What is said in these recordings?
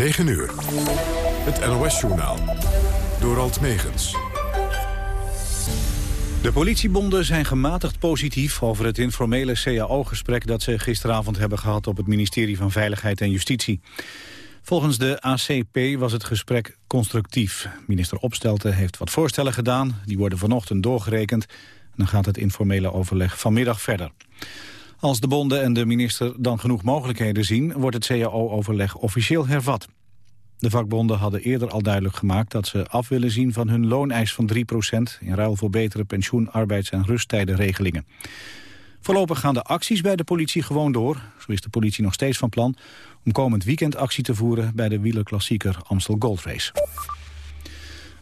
9 uur. Het NOS-journaal. Door Alt Megens. De politiebonden zijn gematigd positief over het informele CAO-gesprek... dat ze gisteravond hebben gehad op het ministerie van Veiligheid en Justitie. Volgens de ACP was het gesprek constructief. Minister Opstelten heeft wat voorstellen gedaan. Die worden vanochtend doorgerekend. En dan gaat het informele overleg vanmiddag verder. Als de bonden en de minister dan genoeg mogelijkheden zien... wordt het CAO-overleg officieel hervat. De vakbonden hadden eerder al duidelijk gemaakt dat ze af willen zien van hun looneis van 3% in ruil voor betere pensioen, arbeids- en rusttijdenregelingen. Voorlopig gaan de acties bij de politie gewoon door. Zo is de politie nog steeds van plan om komend weekend actie te voeren bij de wielerklassieker Amstel Gold Race.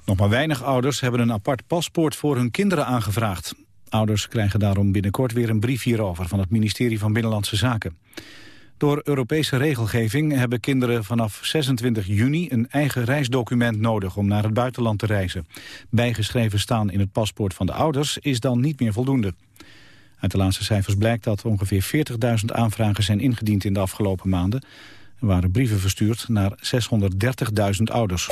Nog maar weinig ouders hebben een apart paspoort voor hun kinderen aangevraagd. Ouders krijgen daarom binnenkort weer een brief hierover van het ministerie van Binnenlandse Zaken. Door Europese regelgeving hebben kinderen vanaf 26 juni een eigen reisdocument nodig om naar het buitenland te reizen. Bijgeschreven staan in het paspoort van de ouders is dan niet meer voldoende. Uit de laatste cijfers blijkt dat ongeveer 40.000 aanvragen zijn ingediend in de afgelopen maanden. Er waren brieven verstuurd naar 630.000 ouders.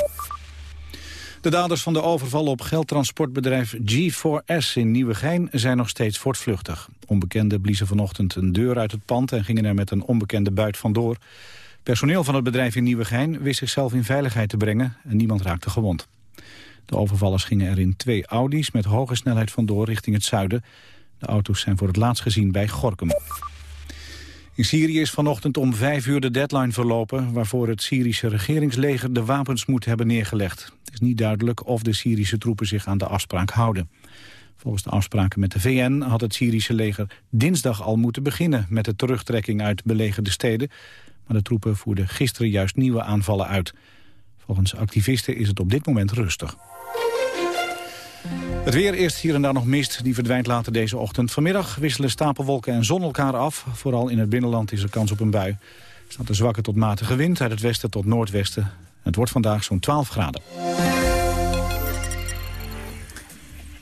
De daders van de overval op geldtransportbedrijf G4S in Nieuwegein zijn nog steeds voortvluchtig. Onbekenden bliezen vanochtend een deur uit het pand en gingen er met een onbekende buit vandoor. Personeel van het bedrijf in Nieuwegein wist zichzelf in veiligheid te brengen en niemand raakte gewond. De overvallers gingen er in twee Audi's met hoge snelheid vandoor richting het zuiden. De auto's zijn voor het laatst gezien bij Gorkum. In Syrië is vanochtend om vijf uur de deadline verlopen... waarvoor het Syrische regeringsleger de wapens moet hebben neergelegd. Het is niet duidelijk of de Syrische troepen zich aan de afspraak houden. Volgens de afspraken met de VN had het Syrische leger dinsdag al moeten beginnen... met de terugtrekking uit belegerde steden. Maar de troepen voerden gisteren juist nieuwe aanvallen uit. Volgens activisten is het op dit moment rustig. Het weer eerst hier en daar nog mist, die verdwijnt later deze ochtend. Vanmiddag wisselen stapelwolken en zon elkaar af. Vooral in het binnenland is er kans op een bui. Er staat een zwakke tot matige wind uit het westen tot noordwesten. Het wordt vandaag zo'n 12 graden.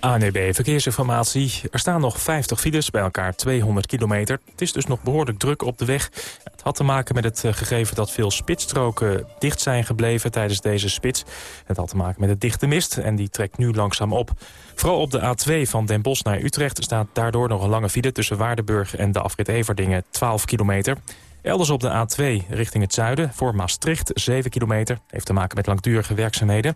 ANEB Verkeersinformatie. Er staan nog 50 files, bij elkaar 200 kilometer. Het is dus nog behoorlijk druk op de weg. Het had te maken met het eh, gegeven dat veel spitsstroken dicht zijn gebleven tijdens deze spits. Het had te maken met het dichte mist en die trekt nu langzaam op. Vooral op de A2 van Den Bosch naar Utrecht staat daardoor nog een lange file... tussen Waardenburg en de afrit Everdingen, 12 kilometer. Elders op de A2 richting het zuiden, voor Maastricht, 7 kilometer. Heeft te maken met langdurige werkzaamheden.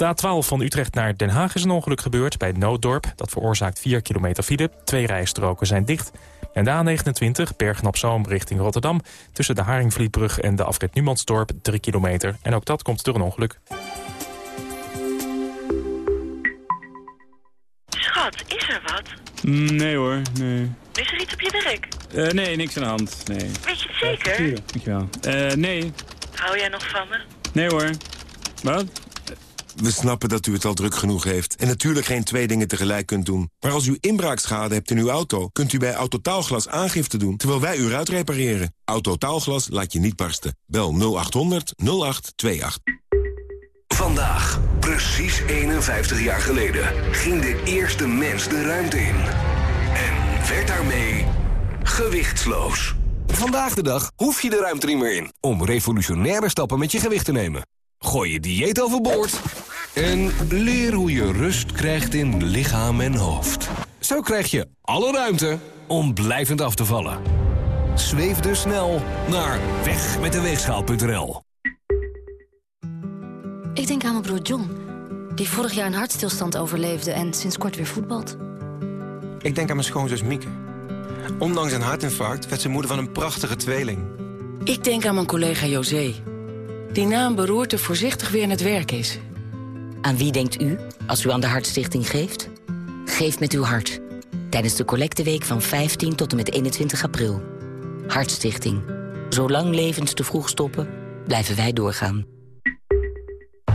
De A12 van Utrecht naar Den Haag is een ongeluk gebeurd bij Nooddorp. Dat veroorzaakt 4 kilometer file. Twee rijstroken zijn dicht. En de A29, Bergen op Zoom richting Rotterdam... tussen de Haringvlietbrug en de afrit Numansdorp 3 kilometer. En ook dat komt door een ongeluk. Schat, is er wat? Nee hoor, nee. Is er iets op je werk? Uh, nee, niks aan de hand, nee. Weet je het zeker? Uh, dankjewel. Uh, nee. Hou jij nog van me? Nee hoor. Wat? We snappen dat u het al druk genoeg heeft en natuurlijk geen twee dingen tegelijk kunt doen. Maar als u inbraakschade hebt in uw auto, kunt u bij Autotaalglas aangifte doen terwijl wij u ruit repareren. Autotaalglas laat je niet barsten. Bel 0800 0828. Vandaag, precies 51 jaar geleden, ging de eerste mens de ruimte in. En werd daarmee gewichtsloos. Vandaag de dag hoef je de ruimte niet meer in om revolutionaire stappen met je gewicht te nemen. Gooi je dieet overboord en leer hoe je rust krijgt in lichaam en hoofd. Zo krijg je alle ruimte om blijvend af te vallen. Zweef dus snel naar wegmetdeweegschaal.nl Ik denk aan mijn broer John, die vorig jaar een hartstilstand overleefde... en sinds kort weer voetbalt. Ik denk aan mijn schoonzus Mieke. Ondanks een hartinfarct werd ze moeder van een prachtige tweeling. Ik denk aan mijn collega José die na een beroerte voorzichtig weer in het werk is. Aan wie denkt u als u aan de Hartstichting geeft? Geef met uw hart. Tijdens de collecteweek van 15 tot en met 21 april. Hartstichting. Zolang levens te vroeg stoppen, blijven wij doorgaan.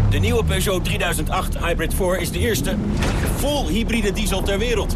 De nieuwe Peugeot 3008 Hybrid 4 is de eerste vol hybride diesel ter wereld.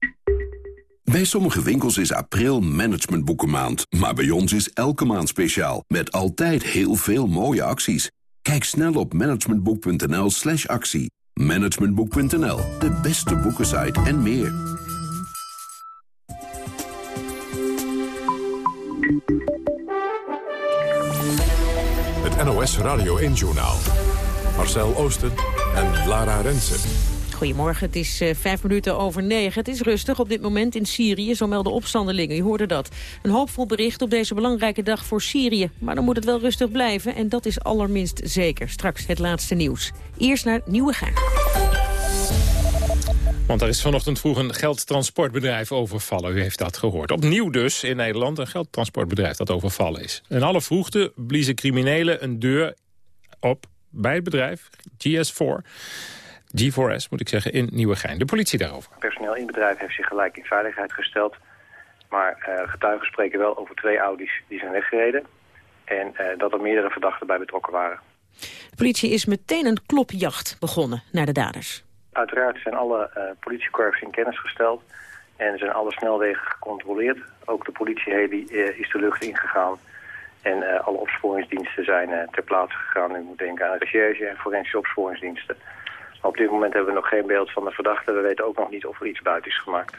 Bij sommige winkels is april managementboekenmaand. Maar bij ons is elke maand speciaal. Met altijd heel veel mooie acties. Kijk snel op managementboek.nl slash actie. Managementboek.nl, de beste boekensite en meer. Het NOS Radio 1-journaal. Marcel Oosten en Lara Rensen. Goedemorgen, het is uh, vijf minuten over negen. Het is rustig op dit moment in Syrië, zo melden opstandelingen. Je hoorde dat. Een hoopvol bericht op deze belangrijke dag voor Syrië. Maar dan moet het wel rustig blijven en dat is allerminst zeker. Straks het laatste nieuws. Eerst naar Nieuwegein. Want er is vanochtend vroeg een geldtransportbedrijf overvallen. U heeft dat gehoord. Opnieuw dus in Nederland een geldtransportbedrijf dat overvallen is. In alle vroegte bliezen criminelen een deur op bij het bedrijf, GS4... G4S, moet ik zeggen, in Nieuwegein. De politie daarover. Personeel in het bedrijf heeft zich gelijk in veiligheid gesteld. Maar uh, getuigen spreken wel over twee Audi's die zijn weggereden. En uh, dat er meerdere verdachten bij betrokken waren. De politie is meteen een klopjacht begonnen naar de daders. Uiteraard zijn alle uh, politiekorps in kennis gesteld. En zijn alle snelwegen gecontroleerd. Ook de politieheli is de lucht ingegaan. En alle opsporingsdiensten zijn ter plaatse gegaan. U moet denken aan recherche en forensische opsporingsdiensten. Op dit moment hebben we nog geen beeld van de verdachte. We weten ook nog niet of er iets buiten is gemaakt.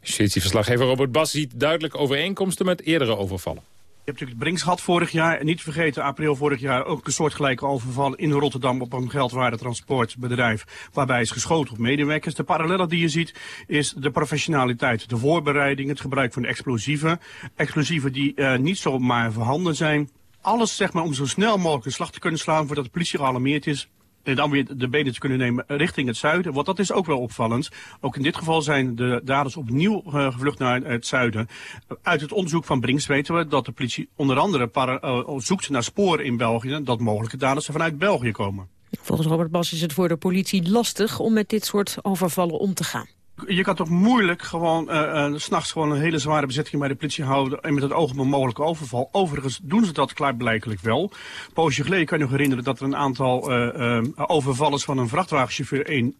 Justitieverslaggever Robert Bas ziet duidelijk overeenkomsten met eerdere overvallen. Je hebt natuurlijk Brinks gehad vorig jaar. En niet te vergeten, april vorig jaar ook een soortgelijke overval in Rotterdam op een geldwaardetransportbedrijf. Waarbij is geschoten op medewerkers. De parallellen die je ziet is de professionaliteit, de voorbereiding, het gebruik van explosieven. Explosieven die uh, niet zomaar voorhanden zijn. Alles zeg maar om zo snel mogelijk een slag te kunnen slaan voordat de politie gealarmeerd is dan weer de benen te kunnen nemen richting het zuiden. Want dat is ook wel opvallend. Ook in dit geval zijn de daders opnieuw uh, gevlucht naar het zuiden. Uit het onderzoek van Brinks weten we dat de politie onder andere uh, zoekt naar sporen in België... dat mogelijke daders er vanuit België komen. Volgens Robert Bas is het voor de politie lastig om met dit soort overvallen om te gaan je kan toch moeilijk gewoon uh, uh, s'nachts gewoon een hele zware bezetting bij de politie houden en met het oog op een mogelijke overval. Overigens doen ze dat klaarblijkelijk wel. Poosje geleden kan je nog herinneren dat er een aantal uh, overvallers van een vrachtwagenchauffeur in,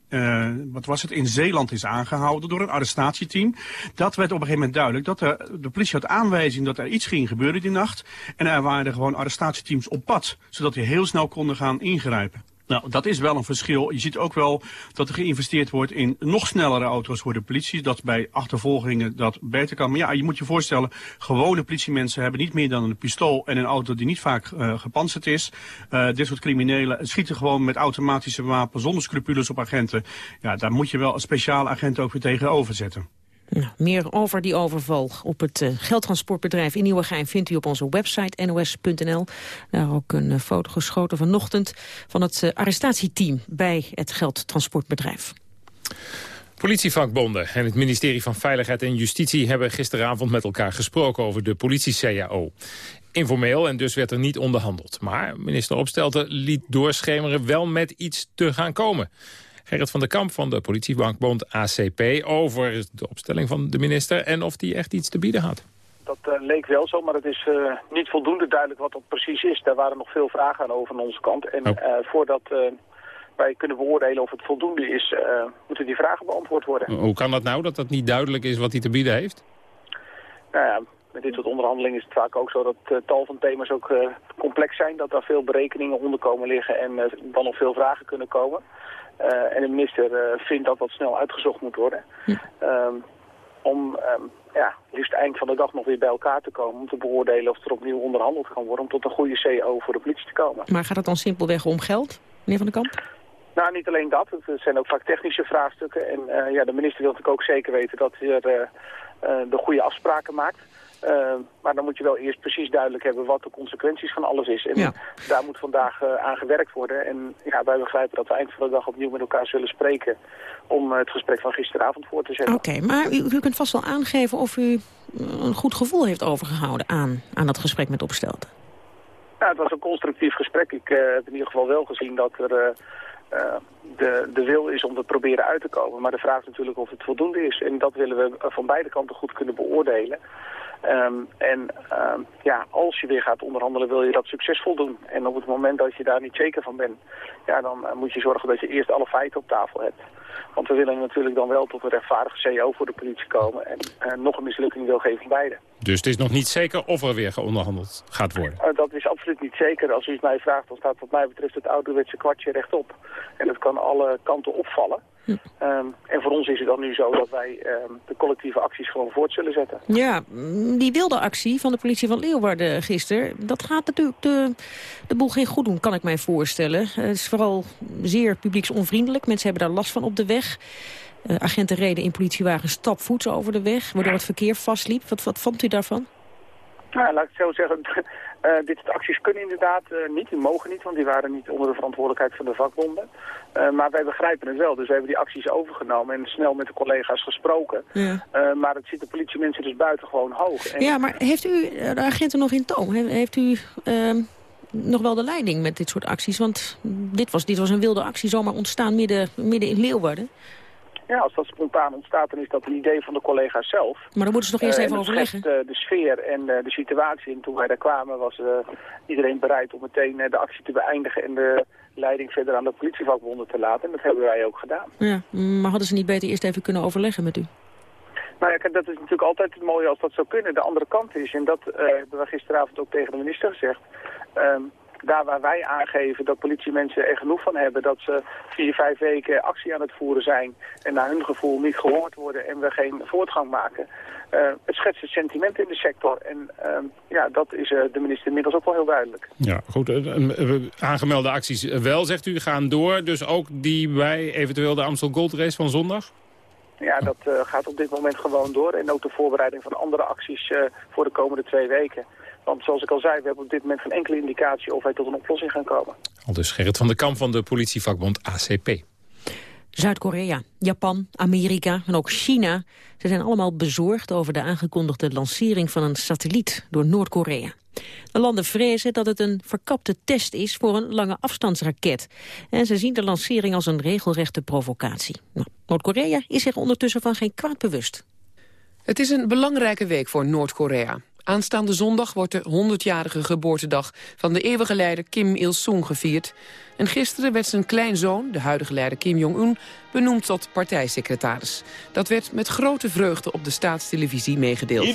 wat was het, in Zeeland is aangehouden door een arrestatieteam. Dat werd op een gegeven moment duidelijk dat er, de politie had aanwijzing dat er iets ging gebeuren die nacht. En er waren gewoon arrestatieteams op pad, zodat die heel snel konden gaan ingrijpen. Nou, dat is wel een verschil. Je ziet ook wel dat er geïnvesteerd wordt in nog snellere auto's voor de politie. Dat bij achtervolgingen dat beter kan. Maar ja, je moet je voorstellen, gewone politiemensen hebben niet meer dan een pistool en een auto die niet vaak uh, gepantserd is. Uh, dit soort criminelen schieten gewoon met automatische wapens zonder scrupules op agenten. Ja, daar moet je wel een speciale agent ook weer tegenover zetten. Nou, meer over die overval op het uh, geldtransportbedrijf in Nieuwegein vindt u op onze website nos.nl. Daar ook een uh, foto geschoten vanochtend van het uh, arrestatieteam bij het geldtransportbedrijf. Politievakbonden en het ministerie van Veiligheid en Justitie hebben gisteravond met elkaar gesproken over de politie-CAO. Informeel en dus werd er niet onderhandeld. Maar minister Opstelten liet doorschemeren wel met iets te gaan komen. Gerrit van der Kamp van de politiebankbond ACP... over de opstelling van de minister en of die echt iets te bieden had. Dat uh, leek wel zo, maar het is uh, niet voldoende duidelijk wat dat precies is. Daar waren nog veel vragen aan over aan onze kant. En oh. uh, voordat wij kunnen beoordelen of het voldoende is, moeten die vragen beantwoord worden. Hoe kan dat nou, dat dat niet duidelijk is wat hij te bieden heeft? Nou ja, met dit soort onderhandelingen is het vaak ook zo dat uh, tal van thema's ook uh, complex zijn. Dat daar veel berekeningen onder komen liggen en uh, dan nog veel vragen kunnen komen. Uh, en de minister uh, vindt dat dat snel uitgezocht moet worden. Hm. Um, om um, ja, liefst eind van de dag nog weer bij elkaar te komen... om te beoordelen of er opnieuw onderhandeld kan worden... om tot een goede CO voor de politie te komen. Maar gaat het dan simpelweg om geld, meneer Van der Kamp? Nou, niet alleen dat. Het zijn ook vaak technische vraagstukken. En uh, ja, de minister wil natuurlijk ook zeker weten dat hij er de goede afspraken maakt. Uh, maar dan moet je wel eerst precies duidelijk hebben wat de consequenties van alles is. En ja. daar moet vandaag uh, aan gewerkt worden. En ja, wij begrijpen dat we eind van de dag opnieuw met elkaar zullen spreken... om uh, het gesprek van gisteravond voor te zetten. Oké, okay, maar u, u, kunt vast wel aangeven of u een goed gevoel heeft overgehouden aan, aan dat gesprek met Opstelten. Ja, het was een constructief gesprek. Ik heb in ieder geval wel gezien dat er... Uh, de, de wil is om te proberen uit te komen. Maar de vraag is natuurlijk of het voldoende is. En dat willen we van beide kanten goed kunnen beoordelen. Um, en um, ja, als je weer gaat onderhandelen wil je dat succesvol doen. En op het moment dat je daar niet zeker van bent, ja, dan uh, moet je zorgen dat je eerst alle feiten op tafel hebt. Want we willen natuurlijk dan wel tot een rechtvaardige CEO voor de politie komen. En eh, nog een mislukking wil geven van beide. Dus het is nog niet zeker of er weer geonderhandeld gaat worden? Uh, dat is absoluut niet zeker. Als u het mij vraagt, dan staat wat mij betreft het ouderwetse kwartje rechtop. En dat kan alle kanten opvallen. Hm. Um, en voor ons is het dan nu zo dat wij um, de collectieve acties gewoon voort zullen zetten. Ja, die wilde actie van de politie van Leeuwarden gisteren... dat gaat natuurlijk de, de boel geen goed doen, kan ik mij voorstellen. Het is vooral zeer publieksonvriendelijk. Mensen hebben daar last van op de weg. Uh, agenten reden in politiewagens stapvoets over de weg... waardoor het verkeer vastliep. Wat, wat vond u daarvan? Nou, laat ik het zo zeggen. Uh, dit soort acties kunnen inderdaad uh, niet, die mogen niet, want die waren niet onder de verantwoordelijkheid van de vakbonden. Uh, maar wij begrijpen het wel, dus we hebben die acties overgenomen en snel met de collega's gesproken. Ja. maar het zit de politiemensen dus buitengewoon hoog. En... Ja, maar heeft u de agenten nog in toom? Heeft u ehm, nog wel de leiding met dit soort acties? Want dit was, dit was een wilde actie zomaar ontstaan midden, midden in Leeuwarden. Ja, als dat spontaan ontstaat, dan is dat een idee van de collega's zelf. Maar dan moeten ze nog eerst uh, even overleggen. Uh, de sfeer en uh, de situatie. En toen wij daar kwamen was iedereen bereid om meteen de actie te beëindigen... en de leiding verder aan de politievakbonden te laten. En dat hebben wij ook gedaan. Ja, maar hadden ze niet beter eerst even kunnen overleggen met u? Nou ja, dat is natuurlijk altijd het mooie als dat zou kunnen. De andere kant is, en dat hebben we gisteravond ook tegen de minister gezegd... Um, daar waar wij aangeven dat politiemensen er genoeg van hebben... dat ze vier, vijf weken actie aan het voeren zijn... en naar hun gevoel niet gehoord worden en we geen voortgang maken... Uh, het schetst het sentiment in de sector. En uh, ja, dat is uh, de minister inmiddels ook wel heel duidelijk. Ja, goed. aangemelde acties wel, zegt u, gaan door. Dus ook die bij eventueel de Amstel Gold Race van zondag? Ja, dat gaat op dit moment gewoon door. En ook de voorbereiding van andere acties voor de komende twee weken. Want zoals ik al zei, we hebben op dit moment geen enkele indicatie of wij tot een oplossing gaan komen. Al dus Gerrit van der Kamp van de politievakbond ACP. Zuid-Korea, Japan, Amerika en ook China... ze zijn allemaal bezorgd over de aangekondigde lancering van een satelliet door Noord-Korea. De landen vrezen dat het een verkapte test is voor een lange afstandsraket. En ze zien de lancering als een regelrechte provocatie. Nou, Noord-Korea is zich ondertussen van geen kwaad bewust. Het is een belangrijke week voor Noord-Korea. Aanstaande zondag wordt de 100-jarige geboortedag van de eeuwige leider Kim Il-sung gevierd. En gisteren werd zijn kleinzoon, de huidige leider Kim Jong-un, benoemd tot partijsecretaris. Dat werd met grote vreugde op de staatstelevisie meegedeeld.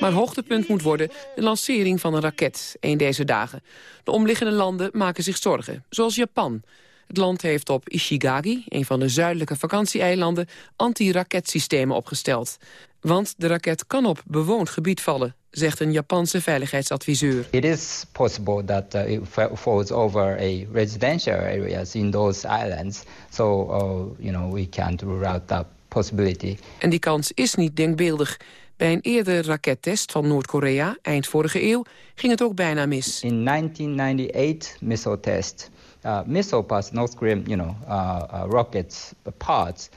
Maar hoogtepunt moet worden de lancering van een raket, een deze dagen. De omliggende landen maken zich zorgen, zoals Japan. Het land heeft op Ishigaki, een van de zuidelijke vakantieeilanden, anti-raketsystemen opgesteld. Want de raket kan op bewoond gebied vallen, zegt een Japanse veiligheidsadviseur. It is possible that uh, it falls over a residential areas in those islands. So, uh, you know, we can't rule out that possibility. En die kans is niet denkbeeldig. Bij een eerdere rakettest van Noord-Korea, eind vorige eeuw, ging het ook bijna mis. In 1998 missile test, missile parts, North Korean, you know, uh, uh, rockets parts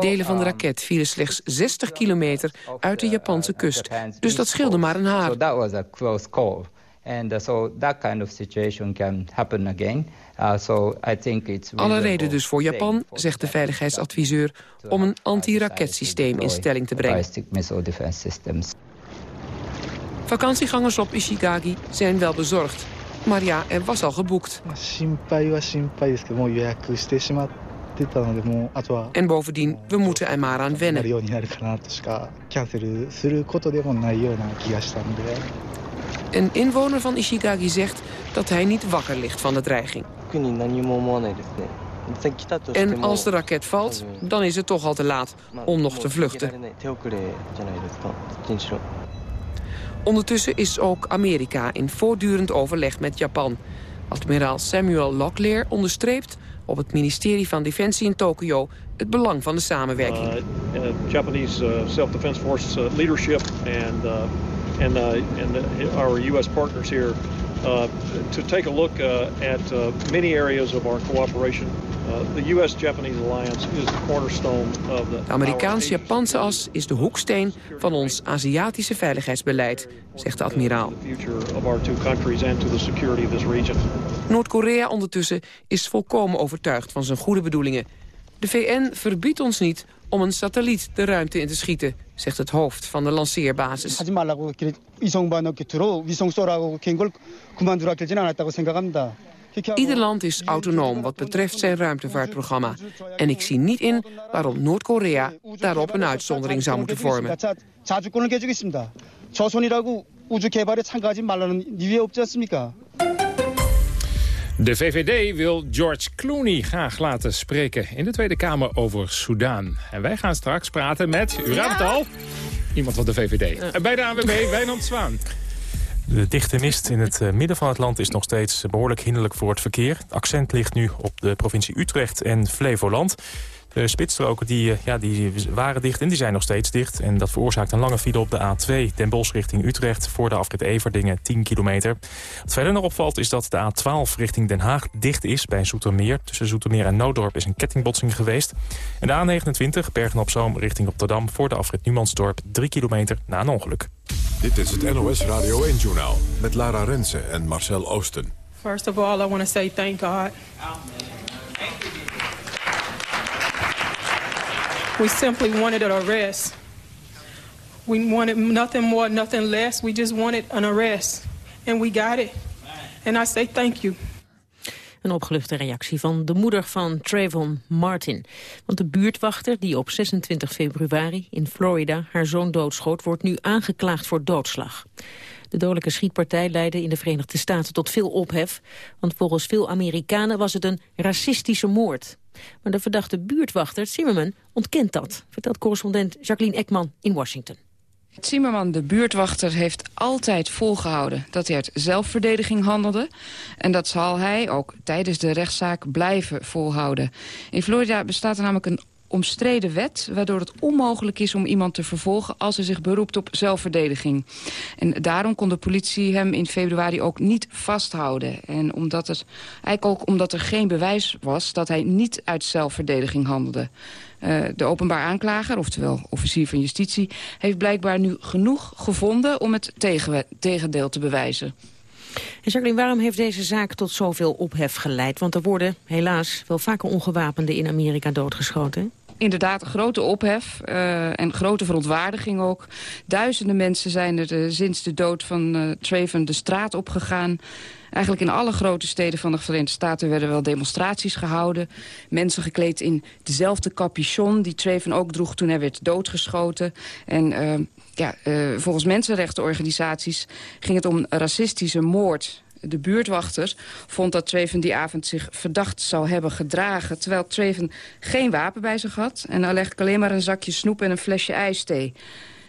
Delen van de raket vielen slechts 60 kilometer uit de Japanse kust. Dus dat scheelde maar een haar. So that was a close call. And uh, so that kind of situation can happen again. Uh, so I think it's Alle reden dus voor Japan, zegt de veiligheidsadviseur, om een anti-raketsysteem in stelling te brengen. Vakantiegangers op Ishigaki zijn wel bezorgd. Maar ja, er was al geboekt. En bovendien, we moeten er maar aan wennen. Een inwoner van Ishigaki zegt dat hij niet wakker ligt van de dreiging. En als de raket valt, dan is het toch al te laat om nog te vluchten. Ondertussen is ook Amerika in voortdurend overleg met Japan. Admiraal Samuel Locklear onderstreept op het ministerie van Defensie in Tokio het belang van de samenwerking. Uh, uh, Japanese uh, self-defense leadership and and and our U.S. partners here to take a look at many areas of our cooperation. the U.S.-Japanese alliance is the cornerstone of the. De Amerikaans-Japanse as is de hoeksteen van ons Aziatische veiligheidsbeleid, zegt de admiraal. Noord-Korea ondertussen is volkomen overtuigd van zijn goede bedoelingen. De VN verbiedt ons niet om een satelliet de ruimte in te schieten, zegt het hoofd van de lanceerbasis. 하지 말라고 이렇게 위성반 이렇게 들어 위성 쏘라고 캔걸 그만두라 결진 않았다고 생각합니다. Ieder land is autonoom wat betreft zijn ruimtevaartprogramma. En ik zie niet in waarom Noord-Korea daarop een uitzondering zou moeten vormen. 자, 자주권을 개주겠습니다. 조선이라고 우주 개발에 참가하지 말라는 이유 없지 않습니까? De VVD wil George Clooney graag laten spreken in de Tweede Kamer over Soudaan. En wij gaan straks praten met, u raadt het al, iemand van de VVD. En bij de ANWB, Wijnand Zwaan. De dichte mist in het eh, midden van het land is nog steeds behoorlijk hinderlijk voor het verkeer. Het accent ligt nu op de provincie Utrecht en Flevoland. De spitsstroken die, eh, ja, die waren dicht en die zijn nog steeds dicht. En dat veroorzaakt een lange file op de A2 Den Bosch richting Utrecht... voor de afrit Everdingen 10 kilometer. Wat verder nog opvalt is dat de A12 richting Den Haag dicht is bij Zoetermeer. Tussen Zoetermeer en Noodorp is een kettingbotsing geweest. En de A29 Bergen-op-Zoom richting Rotterdam... voor de afrit Numansdorp 3 kilometer na een ongeluk. Dit is het NOS Radio 1-journaal met Lara Rensen en Marcel Oosten. First of all, I want to say thank God. We simply wanted an arrest. We wanted nothing more, nothing less. We just wanted an arrest. And we got it. And I say thank you. Een opgeluchte reactie van de moeder van Trayvon Martin. Want de buurtwachter die op 26 februari in Florida haar zoon doodschoot... wordt nu aangeklaagd voor doodslag. De dodelijke schietpartij leidde in de Verenigde Staten tot veel ophef. Want volgens veel Amerikanen was het een racistische moord. Maar de verdachte buurtwachter Zimmerman ontkent dat, vertelt correspondent Jacqueline Ekman in Washington. Zimmerman, de buurtwachter, heeft altijd volgehouden dat hij uit zelfverdediging handelde. En dat zal hij ook tijdens de rechtszaak blijven volhouden. In Florida bestaat er namelijk een omstreden wet... waardoor het onmogelijk is om iemand te vervolgen... als hij zich beroept op zelfverdediging. En daarom kon de politie hem in februari ook niet vasthouden. En omdat het, eigenlijk ook omdat er geen bewijs was... dat hij niet uit zelfverdediging handelde. Uh, de openbaar aanklager, oftewel officier van justitie... heeft blijkbaar nu genoeg gevonden om het tegen, tegendeel te bewijzen. En Jacqueline, waarom heeft deze zaak tot zoveel ophef geleid? Want er worden helaas wel vaker ongewapenden in Amerika doodgeschoten inderdaad grote ophef uh, en grote verontwaardiging ook. Duizenden mensen zijn er uh, sinds de dood van uh, Traven de straat opgegaan. Eigenlijk in alle grote steden van de Verenigde Staten werden wel demonstraties gehouden. Mensen gekleed in dezelfde capuchon die Traven ook droeg toen hij werd doodgeschoten. En ja, volgens mensenrechtenorganisaties ging het om racistische moord de buurtwachter vond dat Treven die avond zich verdacht zou hebben gedragen... terwijl Treven geen wapen bij zich had. En dan legde alleen maar een zakje snoep en een flesje ijsthee.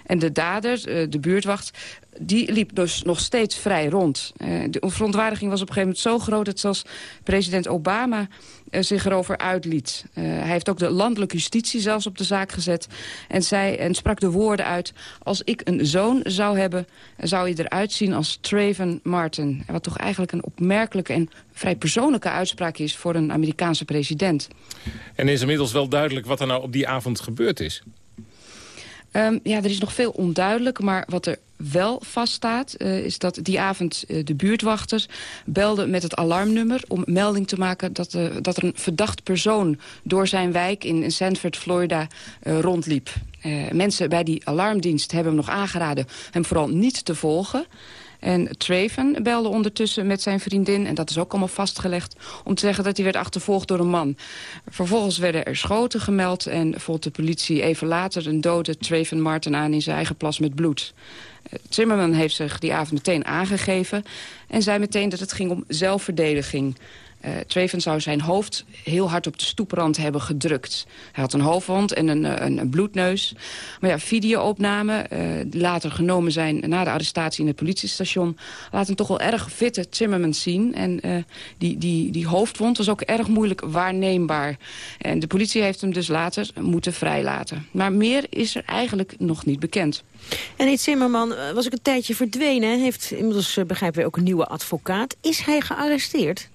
En de dader, eh, de buurtwacht, die liep dus nog steeds vrij rond. Eh, de verontwaardiging was op een gegeven moment zo groot... dat zelfs president Obama zich erover uitliet. hij heeft ook de landelijke justitie zelfs op de zaak gezet... en, zei, en sprak de woorden uit... als ik een zoon zou hebben, zou hij eruit zien als Traven Martin. Wat toch eigenlijk een opmerkelijke en vrij persoonlijke uitspraak is... voor een Amerikaanse president. En is inmiddels wel duidelijk wat er nou op die avond gebeurd is? Um, ja, er is nog veel onduidelijk, maar wat er wel vaststaat... Uh, is dat die avond uh, de buurtwachters belden met het alarmnummer... om melding te maken dat, uh, dat er een verdacht persoon... door zijn wijk in Sanford, Florida, rondliep. mensen bij die alarmdienst hebben hem nog aangeraden... hem vooral niet te volgen... En Traven belde ondertussen met zijn vriendin, en dat is ook allemaal vastgelegd... om te zeggen dat hij werd achtervolgd door een man. Vervolgens werden er schoten gemeld en vond de politie even later... een dode Traven Martin aan in zijn eigen plas met bloed. Zimmerman heeft zich die avond meteen aangegeven... en zei meteen dat het ging om zelfverdediging... Uh, Traven zou zijn hoofd heel hard op de stoeprand hebben gedrukt. Hij had een hoofdwond en een, eh, een, bloedneus. Maar ja, videoopnamen, die later genomen zijn na de arrestatie in het politiestation... laten toch wel erg fitte Zimmerman zien. En die, die, die hoofdwond was ook erg moeilijk waarneembaar. En de politie heeft hem dus later moeten vrijlaten. Maar meer is er eigenlijk nog niet bekend. En die Zimmerman was ook een tijdje verdwenen. Heeft inmiddels, begrijpen we, ook een nieuwe advocaat. Is hij gearresteerd?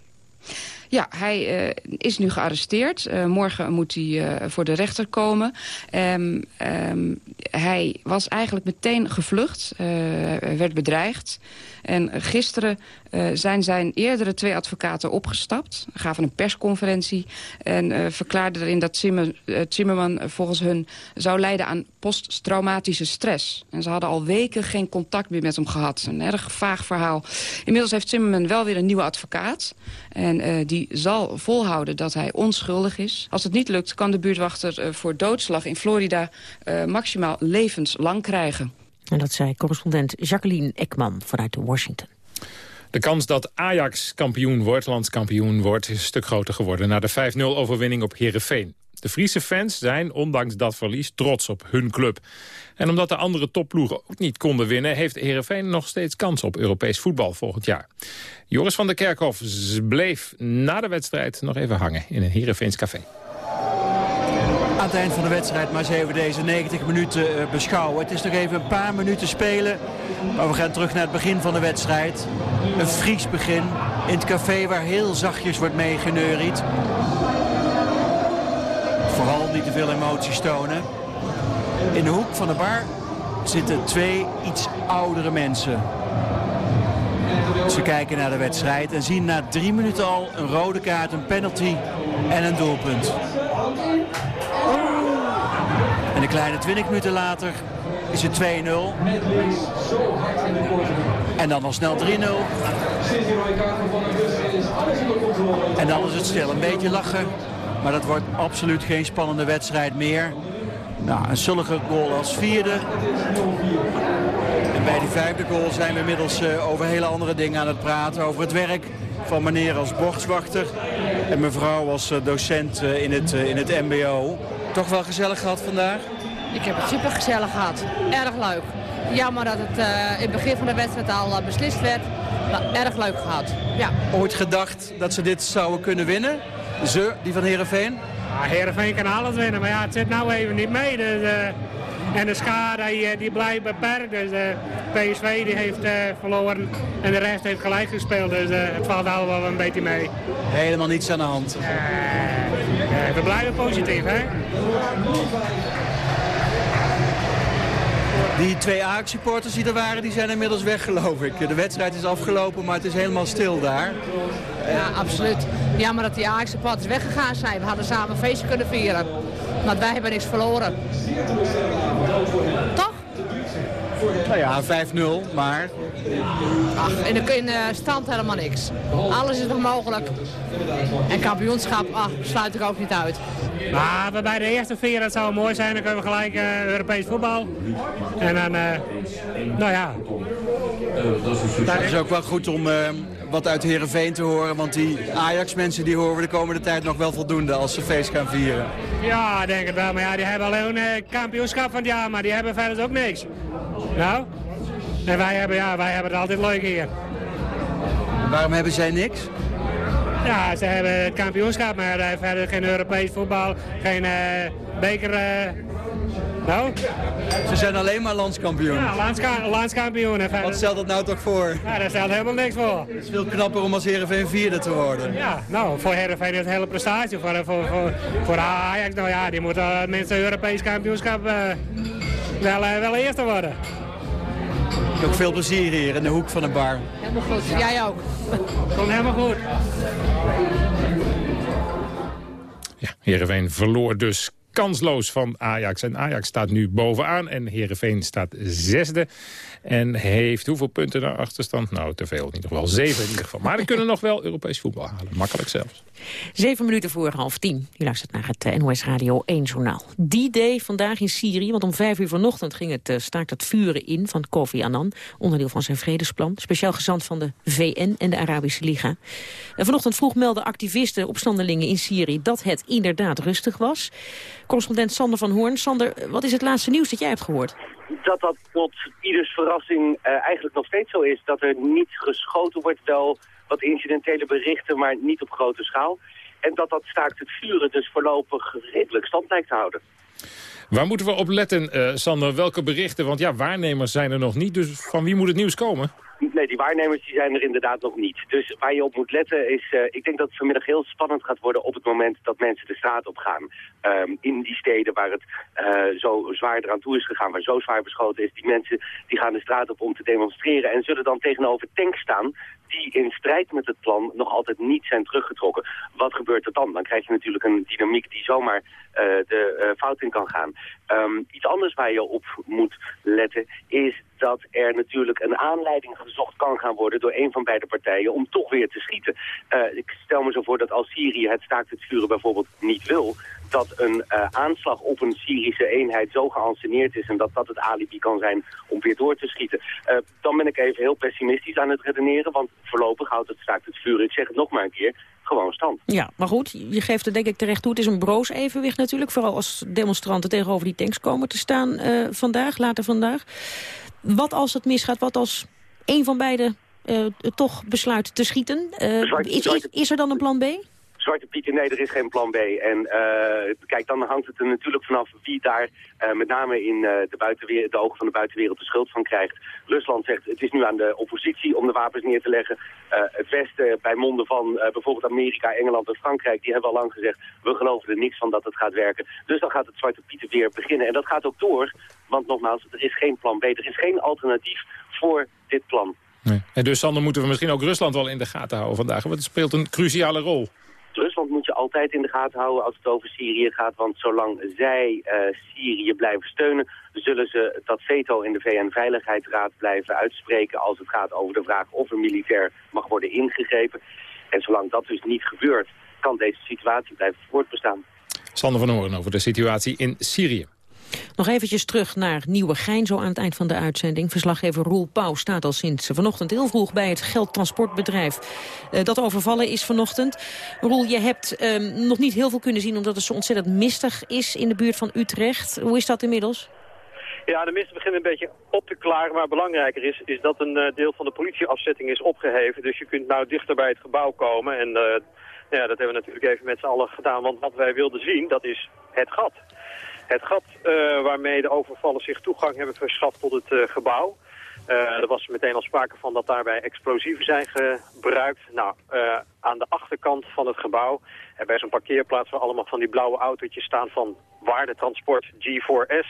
Ja, hij uh, is nu gearresteerd. Uh, morgen moet hij uh, voor de rechter komen. Um, um, hij was eigenlijk meteen gevlucht. werd bedreigd. En gisteren uh, zijn zijn eerdere twee advocaten opgestapt. Gaven een persconferentie en uh, verklaarden erin dat Zimmer, uh, Zimmerman volgens hun zou lijden aan posttraumatische stress. En ze hadden al weken geen contact meer met hem gehad. Een erg vaag verhaal. Inmiddels heeft Zimmerman wel weer een nieuwe advocaat. En die zal volhouden dat hij onschuldig is. Als het niet lukt kan de buurtwachter voor doodslag in Florida maximaal levenslang krijgen. En dat zei correspondent Jacqueline Ekman vanuit Washington. De kans dat Ajax kampioen wordt, landskampioen wordt, is een stuk groter geworden... na de 5-0 overwinning op Heerenveen. De Friese fans zijn, ondanks dat verlies, trots op hun club. En omdat de andere topploegen ook niet konden winnen... heeft Heerenveen nog steeds kans op Europees voetbal volgend jaar. Joris van der Kerkhof bleef na de wedstrijd nog even hangen in een Heerenveens café aan het eind van de wedstrijd maar eens even deze 90 minuten eh, beschouwen. Het is nog even een paar minuten spelen. Maar we gaan terug naar het begin van de wedstrijd. Een Fries begin in het café waar heel zachtjes wordt meegeneuried. Vooral niet te veel emoties tonen. In de hoek van de bar zitten twee iets oudere mensen. Ze kijken naar de wedstrijd en zien na drie minuten al een rode kaart, een penalty en een doelpunt. En een kleine 20 minuten later is het 2-0. En dan al snel 3-0. En dan is het stil. Een beetje lachen. Maar dat wordt absoluut geen spannende wedstrijd meer. Nou, een zullige goal als vierde. En bij die vijfde goal zijn we inmiddels uh, over hele andere dingen aan het praten. Over het werk van meneer als bordswachter. En mevrouw als uh, docent uh, in, het, in het mbo. Toch wel gezellig gehad vandaag? Ik heb het super gezellig gehad. Erg leuk. Jammer dat het uh, in het begin van de wedstrijd al uh, beslist werd. Maar erg leuk gehad. Ja. Ooit gedacht dat ze dit zouden kunnen winnen? Ze, die van Heerenveen? Ja, Heerenveen kan alles winnen, maar ja, het zit nou even niet mee. Dus, uh, en de schade die, die blijft beperkt. Dus PSV die heeft verloren en de rest heeft gelijk gespeeld. Dus het valt allemaal wel een beetje mee. Helemaal niets aan de hand. We blijven positief, hè? Die twee Ajax-supporters die er waren, die zijn inmiddels weg geloof ik. De wedstrijd is afgelopen, maar het is helemaal stil daar. Ja, absoluut. Jammer dat die Ajax-supporters weggegaan zijn. We hadden samen een feestje kunnen vieren. Want wij hebben niks verloren. Toch? Nou ja, 5-0, maar... Ach, in de, in de stand helemaal niks. Alles is nog mogelijk. En kampioenschap, ach, sluit ik ook niet uit. Maar we bij de eerste vier, dat zou mooi zijn. Dan kunnen we gelijk uh, Europees voetbal. En dan, uh, nou ja. Het is ook wel goed om uh, wat uit Heerenveen te horen. Want die Ajax-mensen die horen we de komende tijd nog wel voldoende als ze feest gaan vieren. Ja, denk het wel. Maar ja, die hebben alleen een kampioenschap van het jaar. Maar die hebben verder ook niks. Nou? En wij hebben, ja, wij hebben het altijd leuk hier. Waarom hebben zij niks? Ja, ze hebben het kampioenschap, maar verder geen Europees voetbal, geen uh, beker... Uh, nou? Ze zijn alleen maar landskampioen. Ja, landska landskampioen. En Wat stelt dat nou toch voor? Ja, daar stelt helemaal niks voor. Het is veel knapper om als Heerenveen vierde te worden. Ja, nou, voor Heerenveen is het een hele prestatie. Voor, voor, voor, voor Ajax, nou ja, die moeten uh, minstens Europees kampioenschap uh, wel, uh, wel eerste worden. Ook veel plezier hier in de hoek van de bar. Helemaal goed, jij ook. Komt helemaal goed. Ja, Heerenveen verloor dus kansloos van Ajax. En Ajax staat nu bovenaan en Heerenveen staat zesde. En heeft hoeveel punten naar achterstand? Nou, te veel in ieder geval. Zeven in ieder geval. Maar die kunnen nog wel Europees voetbal halen. Makkelijk zelfs. Zeven minuten voor half tien. U luistert naar het NOS Radio 1 journaal. Die day vandaag in Syrië, want om vijf uur vanochtend ging het uh, staakt het vuren in van Kofi Annan. Onderdeel van zijn vredesplan. Speciaal gezant van de VN en de Arabische Liga. En vanochtend vroeg melden activisten, opstandelingen in Syrië dat het inderdaad rustig was. Correspondent Sander van Hoorn. Sander, wat is het laatste nieuws dat jij hebt gehoord? Dat dat tot ieders verrassing uh, eigenlijk nog steeds zo is. Dat er niet geschoten wordt, wel wat incidentele berichten, maar niet op grote schaal. En dat dat staakt het vuren dus voorlopig redelijk stand lijkt te houden. Waar moeten we op letten, uh, Sander? Welke berichten? Want ja, waarnemers zijn er nog niet. Dus van wie moet het nieuws komen? Nee, die waarnemers die zijn er inderdaad nog niet. Dus waar je op moet letten is, uh, ik denk dat het vanmiddag heel spannend gaat worden op het moment dat mensen de straat op gaan. Um, in die steden waar het uh, zo zwaar eraan toe is gegaan, waar zo zwaar beschoten is, die mensen die gaan de straat op om te demonstreren en zullen dan tegenover tanks staan die in strijd met het plan nog altijd niet zijn teruggetrokken. Wat gebeurt er dan? Dan krijg je natuurlijk een dynamiek die zomaar uh, de uh, fout in kan gaan. Um, iets anders waar je op moet letten is dat er natuurlijk een aanleiding gezocht kan gaan worden door een van beide partijen om toch weer te schieten. Uh, ik stel me zo voor dat als Syrië het staakt het vuren bijvoorbeeld niet wil, dat een uh, aanslag op een Syrische eenheid zo geanceneerd is en dat dat het alibi kan zijn om weer door te schieten. Uh, dan ben ik even heel pessimistisch aan het redeneren, want voorlopig houdt het staakt het vuren, ik zeg het nog maar een keer, gewoon stand. Ja, maar goed, je geeft er denk ik terecht toe. Het is een broos evenwicht natuurlijk, vooral als demonstranten tegenover die tanks komen te staan uh, vandaag, later vandaag. Wat als het misgaat, wat als een van beiden uh, toch besluit te schieten? Zwarte, is, is, is er dan een plan B? Zwarte Pieten, nee, er is geen plan B. En uh, kijk, dan hangt het er natuurlijk vanaf wie daar uh, met name in uh, de, buitenwereld, de ogen van de buitenwereld de schuld van krijgt. Rusland zegt, het is nu aan de oppositie om de wapens neer te leggen. het Westen, bij monden van bijvoorbeeld Amerika, Engeland en Frankrijk, die hebben al lang gezegd, we geloven er niks van dat het gaat werken. Dus dan gaat het Zwarte Pieten weer beginnen. En dat gaat ook door, want nogmaals, er is geen plan B. Er is geen alternatief voor dit plan. Nee. En dus, Sander, moeten we misschien ook Rusland wel in de gaten houden vandaag. Want het speelt een cruciale rol. Rusland moet je altijd in de gaten houden als het over Syrië gaat. Want zolang zij uh, Syrië blijven steunen... zullen ze dat veto in de VN-veiligheidsraad blijven uitspreken... als het gaat over de vraag of er militair mag worden ingegrepen. En zolang dat dus niet gebeurt, kan deze situatie blijven voortbestaan. Sander van Horen over de situatie in Syrië. Nog eventjes terug naar Nieuwegein, zo aan het eind van de uitzending. Verslaggever Roel Pauw staat al sinds vanochtend heel vroeg bij het geldtransportbedrijf. Uh, dat overvallen is vanochtend. Roel, je hebt um, nog niet heel veel kunnen zien omdat het zo ontzettend mistig is in de buurt van Utrecht. Hoe is dat inmiddels? Ja, de mist begint een beetje op te klaren, maar belangrijker is, is dat een uh, deel van de politieafzetting is opgeheven. Dus je kunt nou dichter bij het gebouw komen en uh, ja, dat hebben we natuurlijk even met z'n allen gedaan. Want wat wij wilden zien, dat is het gat. Het gat uh, waarmee de overvallers zich toegang hebben verschaft tot het uh, gebouw. Uh, er was meteen al sprake van dat daarbij explosieven zijn gebruikt. Nou, aan de achterkant van het gebouw, bij zo'n parkeerplaats waar allemaal van die blauwe autootjes staan van waardetransport G4S.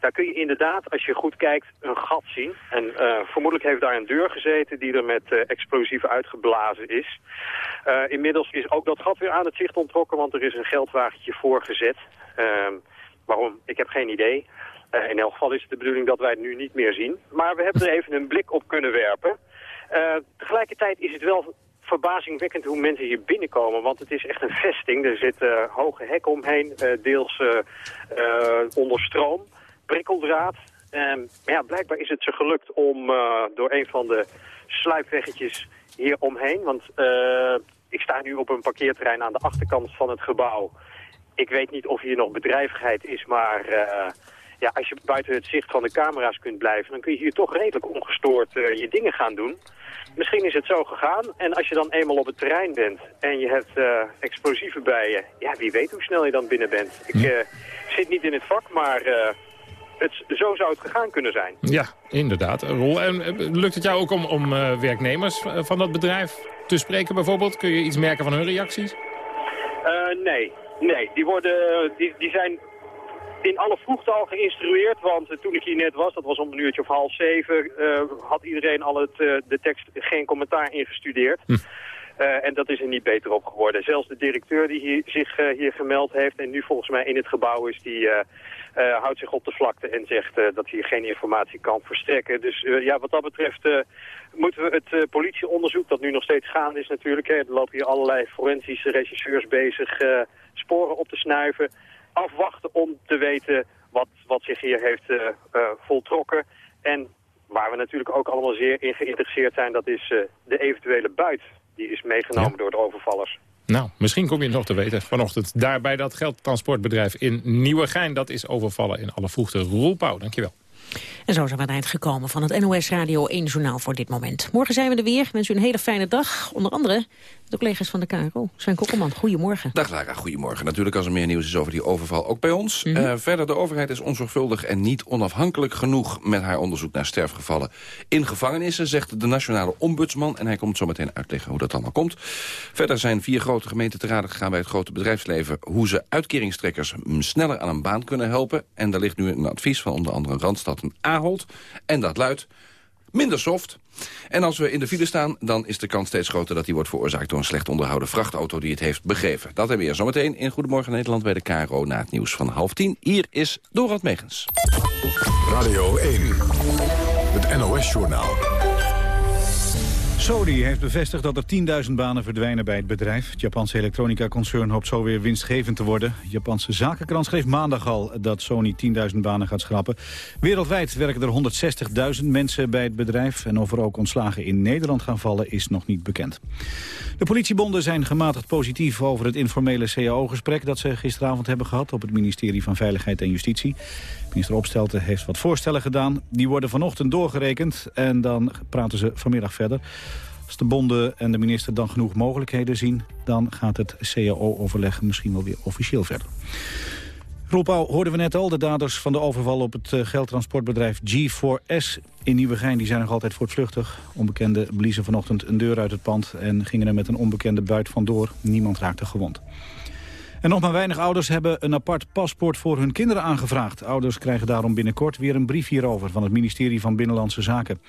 Daar kun je inderdaad, als je goed kijkt, een gat zien. En vermoedelijk heeft daar een deur gezeten die er met explosieven uitgeblazen is. inmiddels is ook dat gat weer aan het zicht ontrokken, want er is een geldwagentje voorgezet. Ehm, Waarom? Ik heb geen idee. Uh, in elk geval is het de bedoeling dat wij het nu niet meer zien. Maar we hebben er even een blik op kunnen werpen. Uh, tegelijkertijd is het wel verbazingwekkend hoe mensen hier binnenkomen. Want het is echt een vesting. Er zitten uh, hoge hekken omheen, deels onder stroom, prikkeldraad. maar ja, blijkbaar is het ze gelukt om door een van de sluipweggetjes hier omheen... want ik sta nu op een parkeerterrein aan de achterkant van het gebouw ik weet niet of hier nog bedrijvigheid is, maar uh, ja, als je buiten het zicht van de camera's kunt blijven, dan kun je hier toch redelijk ongestoord uh, je dingen gaan doen. Misschien is het zo gegaan en als je dan eenmaal op het terrein bent en je hebt uh, explosieven bij je, ja, wie weet hoe snel je dan binnen bent. Ik zit niet in het vak, maar het, zo zou het gegaan kunnen zijn. Ja, inderdaad. Rol. En lukt het jou ook om, om werknemers van dat bedrijf te spreken bijvoorbeeld? Kun je iets merken van hun reacties? nee, Nee, die, worden, die, die zijn in alle vroegte al geïnstrueerd, want uh, toen ik hier net was, dat was om een uurtje of half zeven, uh, had iedereen al het, uh, de tekst geen commentaar ingestudeerd. Hm. en dat is er niet beter op geworden. Zelfs de directeur die hier, zich hier gemeld heeft en nu volgens mij in het gebouw is, die houdt zich op de vlakte en zegt dat hij geen informatie kan verstrekken. Dus ja, wat dat betreft moeten we het politieonderzoek, dat nu nog steeds gaande is natuurlijk, hè, er lopen hier allerlei forensische regisseurs bezig sporen op te snuiven. Afwachten om te weten wat, wat zich hier heeft uh, voltrokken. En waar we natuurlijk ook allemaal zeer in geïnteresseerd zijn, dat is uh, de eventuele buit. Die is meegenomen ja. door de overvallers. Nou, misschien kom je het nog te weten vanochtend. Daar bij dat geldtransportbedrijf in Nieuwegein. Dat is overvallen in alle vroegte. Roel Pauw, dankjewel. En zo zijn we aan het eind gekomen van het NOS Radio 1 Journaal voor dit moment. Morgen zijn we er weer. Ik wens u een hele fijne dag. Onder andere de collega's van de KRO. Sven Kokkelman, goedemorgen. Dag Lara, goedemorgen. Natuurlijk als er meer nieuws is over die overval, ook bij ons. Mhm. Eh, verder, de overheid is onzorgvuldig en niet onafhankelijk genoeg... met haar onderzoek naar sterfgevallen in gevangenissen... zegt de nationale ombudsman. En hij komt zo meteen uitleggen hoe dat allemaal komt. Verder zijn vier grote gemeenten te raden gegaan bij het grote bedrijfsleven... hoe ze uitkeringstrekkers sneller aan een baan kunnen helpen. En daar ligt nu een advies van onder andere Randstad en Ahold. En dat luidt minder soft. En als we in de file staan, dan is de kans steeds groter... dat die wordt veroorzaakt door een slecht onderhouden vrachtauto die het heeft begeven. Dat hebben we zometeen in Goedemorgen Nederland bij de KRO... na het nieuws van half tien. Hier is Dorot Megens. Radio 1, het NOS-journaal. Sony heeft bevestigd dat er 10.000 banen verdwijnen bij het bedrijf. Het Japanse elektronica-concern hoopt zo weer winstgevend te worden. De Japanse zakenkrant schreef maandag al dat Sony 10.000 banen gaat schrappen. Wereldwijd werken er 160.000 mensen bij het bedrijf. En of er ook ontslagen in Nederland gaan vallen is nog niet bekend. De politiebonden zijn gematigd positief over het informele CAO-gesprek... dat ze gisteravond hebben gehad op het ministerie van Veiligheid en Justitie. Minister Opstelten heeft wat voorstellen gedaan. Die worden vanochtend doorgerekend en dan praten ze vanmiddag verder. Als de bonden en de minister dan genoeg mogelijkheden zien... dan gaat het CAO-overleg misschien wel weer officieel verder. Roel Pauw hoorden we net al. De daders van de overval op het eh, geldtransportbedrijf G4S in Nieuwegein... die zijn nog altijd voortvluchtig. Onbekenden bliezen vanochtend een deur uit het pand... en gingen er met een onbekende buit vandoor. Niemand raakte gewond. En nog maar weinig ouders hebben een apart paspoort voor hun kinderen aangevraagd. Ouders krijgen daarom binnenkort weer een brief hierover van het ministerie van Binnenlandse Zaken.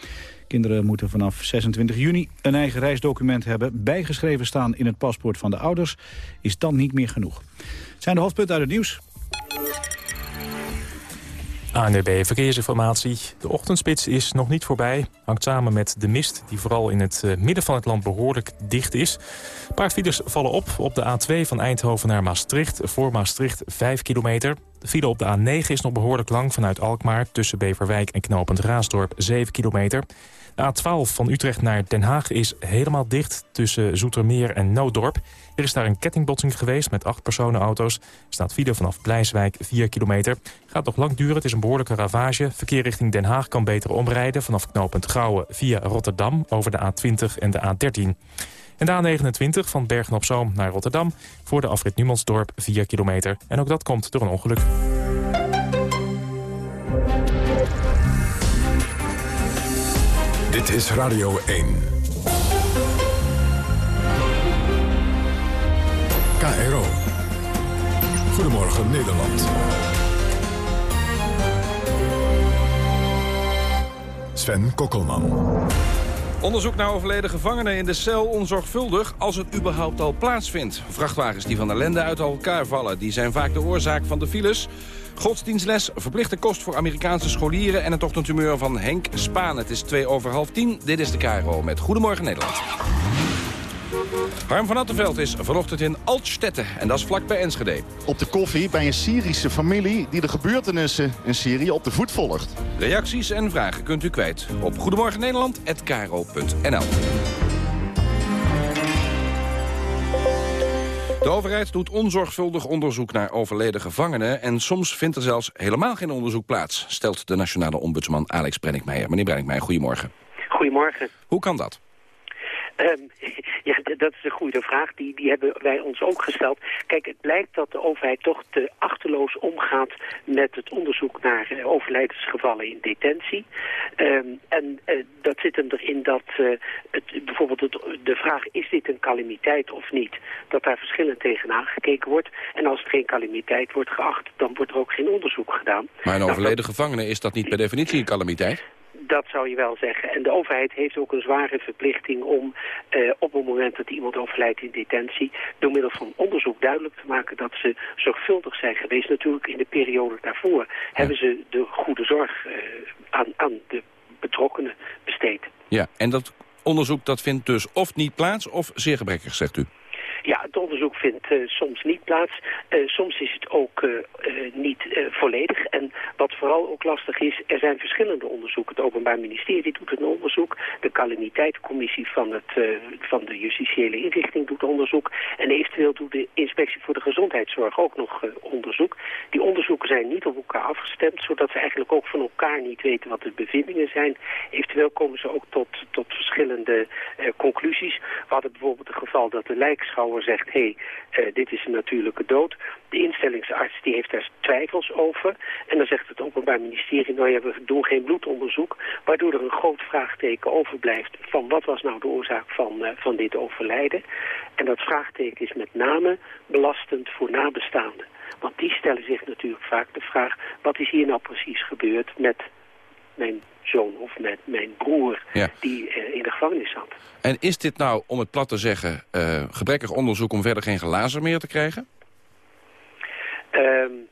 Kinderen moeten vanaf 26 juni een eigen reisdocument hebben. Bijgeschreven staan in het paspoort van de ouders is dan niet meer genoeg. Zijn de hoofdpunten uit het nieuws. ANDB Verkeersinformatie. De ochtendspits is nog niet voorbij. Hangt samen met de mist die vooral in het eh, midden van het land behoorlijk dicht is. Een paar files vallen op op de A2 van Eindhoven naar Maastricht. Voor Maastricht 5 kilometer. De file op de A9 is nog behoorlijk lang vanuit Alkmaar... tussen Beverwijk en Knopend Raasdorp 7 kilometer. De A12 van Utrecht naar Den Haag is helemaal dicht tussen Zoetermeer en Nooddorp. Er is daar een kettingbotsing geweest met acht personenauto's. Er staat file vanaf Blijswijk 4 kilometer. Gaat nog lang duren, het is een behoorlijke ravage. Verkeer richting Den Haag kan beter omrijden vanaf knooppunt Gouwen via Rotterdam over de A20 en de A13. En de A29 van Bergen op Zoom naar Rotterdam voor de afrit Numansdorp 4 kilometer. En ook dat komt door een ongeluk. Dit is Radio 1. Goedemorgen Nederland. Sven Kokkelman. Onderzoek naar overleden gevangenen in de cel onzorgvuldig als het überhaupt al plaatsvindt. Vrachtwagens die van ellende uit elkaar vallen, die zijn vaak de oorzaak van de files. Godsdienstles, verplichte kost voor Amerikaanse scholieren... en het ochtendhumeur van Henk Spaan. Het is twee over half tien. Dit is de KRO met Goedemorgen Nederland. Harm van Attenveld is vanochtend in Altstetten en dat is vlak bij Enschede. Op de koffie bij een Syrische familie die de gebeurtenissen in Syrië op de voet volgt. Reacties en vragen kunt u kwijt op Goedemorgen Nederland@kro.nl. De overheid doet onzorgvuldig onderzoek naar overleden gevangenen... en soms vindt er zelfs helemaal geen onderzoek plaats... stelt de nationale ombudsman Alex Brenninkmeijer. Meneer Brenninkmeijer, goedemorgen. Goedemorgen. Hoe kan dat? Ehm, ja, dat is een goede vraag. Die, die hebben wij ons ook gesteld. Kijk, het blijkt dat de overheid toch te achterloos omgaat met het onderzoek naar eh, overlijdensgevallen in detentie. Ehm, en eh, dat zit hem erin dat eh, het, bijvoorbeeld het, de vraag is dit een calamiteit of niet, dat daar verschillend tegenaan gekeken wordt. En als het geen calamiteit wordt geacht, dan wordt er ook geen onderzoek gedaan. Maar een Nou, overleden gevangene is dat niet per definitie een calamiteit? Dat zou je wel zeggen. En de overheid heeft ook een zware verplichting om eh, op het moment dat iemand overlijdt in detentie... door middel van onderzoek duidelijk te maken dat ze zorgvuldig zijn geweest. Natuurlijk in de periode daarvoor hebben ze de goede zorg eh, aan, aan de betrokkenen besteed. Ja, en dat onderzoek dat vindt dus of niet plaats of zeer gebrekkig, zegt u. Vindt eh, soms niet plaats. Eh, soms is het ook niet volledig. En wat vooral ook lastig is, er zijn verschillende onderzoeken. Het Openbaar Ministerie doet een onderzoek. De calamiteitscommissie van, het, van de justitiële inrichting doet onderzoek. En eventueel doet de inspectie voor de gezondheidszorg ook nog onderzoek. Die onderzoeken zijn niet op elkaar afgestemd, zodat ze eigenlijk ook van elkaar niet weten wat de bevindingen zijn. Eventueel komen ze ook tot, tot verschillende conclusies. We hadden bijvoorbeeld het geval dat de lijkschouwer zegt... hey, uh, dit is een natuurlijke dood. De instellingsarts die heeft daar twijfels over. En dan zegt het Openbaar Ministerie... nou ja, we doen geen bloedonderzoek... waardoor er een groot vraagteken overblijft... van wat was nou de oorzaak van, uh, van dit overlijden. En dat vraagteken is met name belastend voor nabestaanden. Want die stellen zich natuurlijk vaak de vraag... wat is hier nou precies gebeurd met mijn zoon of met mijn broer die uh, in de gevangenis zat. En is dit nou, om het plat te zeggen, uh, gebrekkig onderzoek om verder geen glazen meer te krijgen? Um,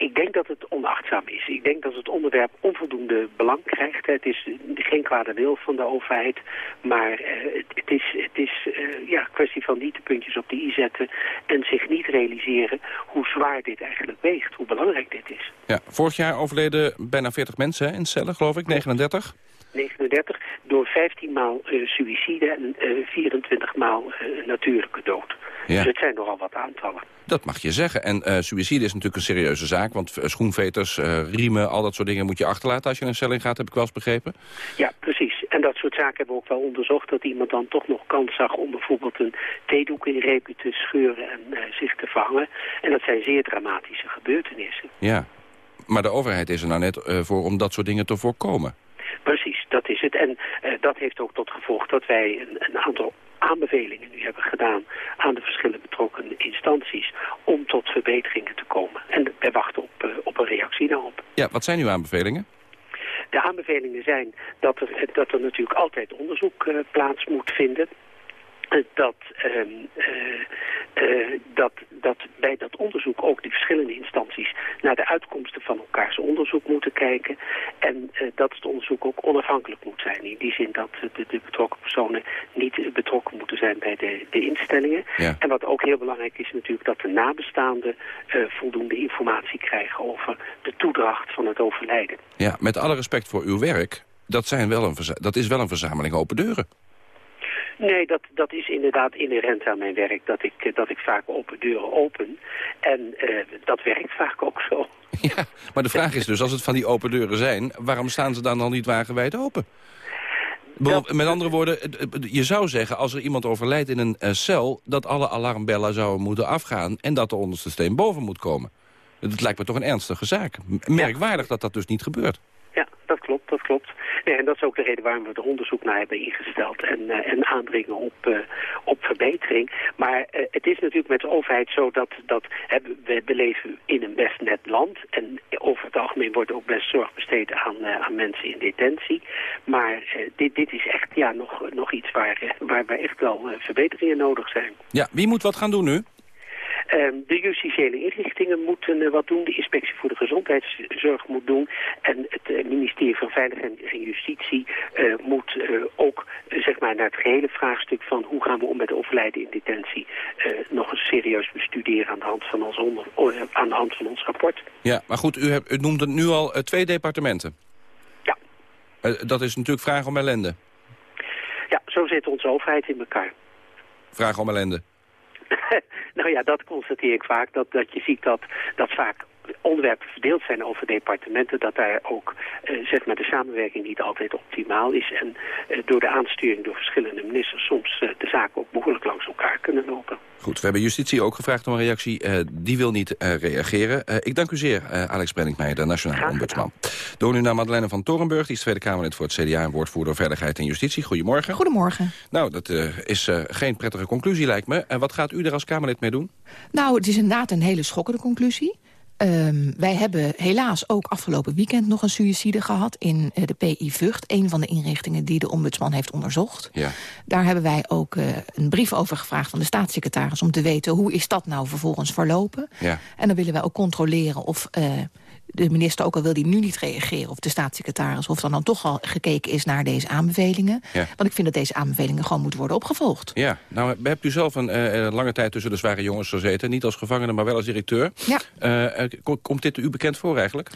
ik denk dat het onachtzaam is. Ik denk dat het onderwerp onvoldoende belang krijgt. Het is geen kwade wil van de overheid, maar uh, het, is, het is uh, ja, kwestie van niet de puntjes op de i zetten en zich niet realiseren hoe zwaar dit eigenlijk weegt, hoe belangrijk dit is. Ja, vorig jaar overleden bijna 40 mensen in cellen, geloof ik, 39? 39, door 15 maal uh, suïcide en 24 maal natuurlijke dood. Ja. Dus het zijn nogal wat aantallen. Dat mag je zeggen. En suïcide is natuurlijk een serieuze zaak. Want schoenveters, riemen, al dat soort dingen moet je achterlaten als je een cel in gaat, heb ik wel eens begrepen. Ja, precies. En dat soort zaken hebben we ook wel onderzocht. Dat iemand dan toch nog kans zag om bijvoorbeeld een theedoek in repen te scheuren en zich te vangen. En dat zijn zeer dramatische gebeurtenissen. Ja, maar de overheid is er nou net voor om dat soort dingen te voorkomen. Precies, dat is het. En dat heeft ook tot gevolg dat wij een, een aantal aanbevelingen nu hebben gedaan aan de verschillende betrokken instanties om tot verbeteringen te komen. En wij wachten op, uh, op een reactie daarop. Ja, wat zijn uw aanbevelingen? De aanbevelingen zijn dat er, dat er natuurlijk altijd onderzoek uh, plaats moet vinden dat, uh, uh, dat, dat bij dat onderzoek ook die verschillende instanties naar de uitkomsten van elkaars onderzoek moeten kijken. En uh, dat het onderzoek ook onafhankelijk moet zijn. In die zin dat de, de betrokken personen niet betrokken moeten zijn bij de, de instellingen. Ja. En wat ook heel belangrijk is natuurlijk dat de nabestaanden voldoende informatie krijgen over de toedracht van het overlijden. Ja, met alle respect voor uw werk, dat, zijn wel een, dat is wel een verzameling open deuren. Nee, dat, dat is inderdaad inherent aan mijn werk, dat ik, dat ik vaak open deuren open. En uh, dat werkt vaak ook zo. Ja, maar de vraag is dus, als het van die open deuren zijn... waarom staan ze dan al niet wagenwijd open? Dat... Met andere woorden, je zou zeggen, als er iemand overlijdt in een uh, cel... dat alle alarmbellen zouden moeten afgaan en dat de onderste steen boven moet komen. Dat lijkt me toch een ernstige zaak. Merkwaardig dat dat dus niet gebeurt. Ja, dat klopt, dat klopt. Nee, en dat is ook de reden waarom we er onderzoek naar hebben ingesteld en, uh, en aandringen op, uh, op verbetering. Maar uh, het is natuurlijk met de overheid zo dat, dat we, we leven in een best net land. En over het algemeen wordt ook best zorg besteed aan, aan mensen in detentie. Maar dit, dit is echt ja, nog, nog iets waar, waar, waar echt wel verbeteringen nodig zijn. Ja, wie moet wat gaan doen nu? Um, de justitiële inrichtingen moeten uh, wat doen. De inspectie voor de gezondheidszorg moet doen. En het uh, ministerie van Veiligheid en Justitie uh, moet ook zeg maar naar het gehele vraagstuk van hoe gaan we om met overlijden in detentie nog eens serieus bestuderen aan de hand van ons, onder, aan de hand van ons rapport. Ja, maar goed, u, hebt, u noemt het nu al twee departementen. Ja. dat is natuurlijk vraag om ellende. Ja, zo zit onze overheid in elkaar. Vraag om ellende. nou ja, dat constateer ik vaak. Dat, dat je ziet dat, dat vaak onderwerpen verdeeld zijn over departementen, dat daar ook uh, zeg maar de samenwerking niet altijd optimaal is. En uh, door de aansturing door verschillende ministers soms uh, de zaken ook behoorlijk langs elkaar kunnen lopen. Goed, we hebben justitie ook gevraagd om een reactie. die wil niet reageren. ik dank u zeer, Alex Brenningmeijer, de Nationale Ombudsman. Door nu naar Madeleine van Torenburg, die is Tweede Kamerlid voor het CDA... en woordvoerder Veiligheid en Justitie. Goedemorgen. Goedemorgen. Nou, dat is geen prettige conclusie, lijkt me. En wat gaat u er als Kamerlid mee doen? Nou, het is inderdaad een hele schokkende conclusie. Um, wij hebben helaas ook afgelopen weekend nog een suïcide gehad... in uh, de PI Vught, een van de inrichtingen die de ombudsman heeft onderzocht. Ja. Daar hebben wij ook uh, een brief over gevraagd van de staatssecretaris... om te weten hoe is dat nou vervolgens verlopen. Ja. En dan willen wij ook controleren of uh, de minister, ook al wil die nu niet reageren... of de staatssecretaris, of dan dan toch al gekeken is naar deze aanbevelingen. Ja. Want ik vind dat deze aanbevelingen gewoon moeten worden opgevolgd. Ja, nou hebt u zelf een eh, lange tijd tussen de zware jongens gezeten. Niet als gevangene, maar wel als directeur. Ja. Eh, eh, ko- komt dit u bekend voor eigenlijk?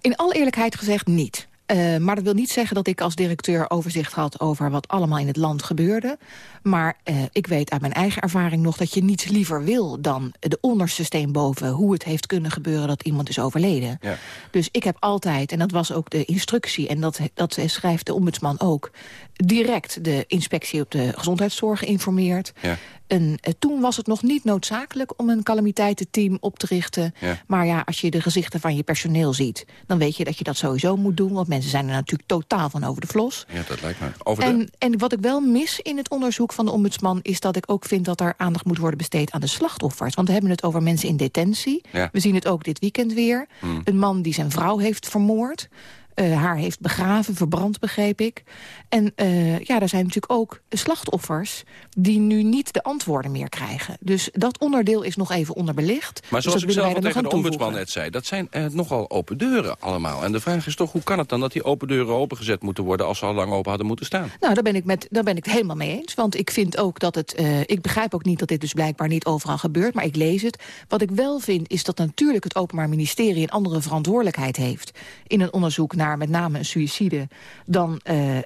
In alle eerlijkheid gezegd niet. Eh, maar dat wil niet zeggen dat ik als directeur overzicht had over wat allemaal in het land gebeurde. Maar eh, ik weet uit mijn eigen ervaring nog dat je niets liever wil dan de onderste steen boven hoe het heeft kunnen gebeuren dat iemand is overleden. Ja. Dus ik heb altijd, en dat was ook de instructie... en dat, dat schrijft de ombudsman ook... direct de inspectie op de gezondheidszorg geïnformeerd. Ja. En eh, toen was het nog niet noodzakelijk om een calamiteitenteam op te richten. Ja. Maar ja, als je de gezichten van je personeel ziet... dan weet je dat je dat sowieso moet doen. Want mensen zijn er natuurlijk totaal van over de vlos. Ja, dat lijkt me. Over de... En, en wat ik wel mis in het onderzoek van de ombudsman... is dat ik ook vind dat er aandacht moet worden besteed aan de slachtoffers. Want we hebben het over mensen in detentie. Ja. We zien het ook dit weekend weer. Hmm. Een man die zijn vrouw heeft vermoord. Eh, haar heeft begraven, verbrand, begreep ik. En eh, ja, er zijn natuurlijk ook slachtoffers... die nu niet de antwoorden meer krijgen. Dus dat onderdeel is nog even onderbelicht. Maar Dus zoals ik zelf al tegen de ombudsman net zei... dat zijn eh, nogal open deuren allemaal. En de vraag is toch, hoe kan het dan dat die open deuren opengezet moeten worden... als ze al lang open hadden moeten staan? Nou, daar ben, ik met, daar ben ik het helemaal mee eens. Want ik vind ook dat het... ik begrijp ook niet dat dit dus blijkbaar niet overal gebeurt, maar ik lees het. Wat ik wel vind, is dat natuurlijk het Openbaar Ministerie... een andere verantwoordelijkheid heeft in een onderzoek naar met name een suïcide... dan eh, eh,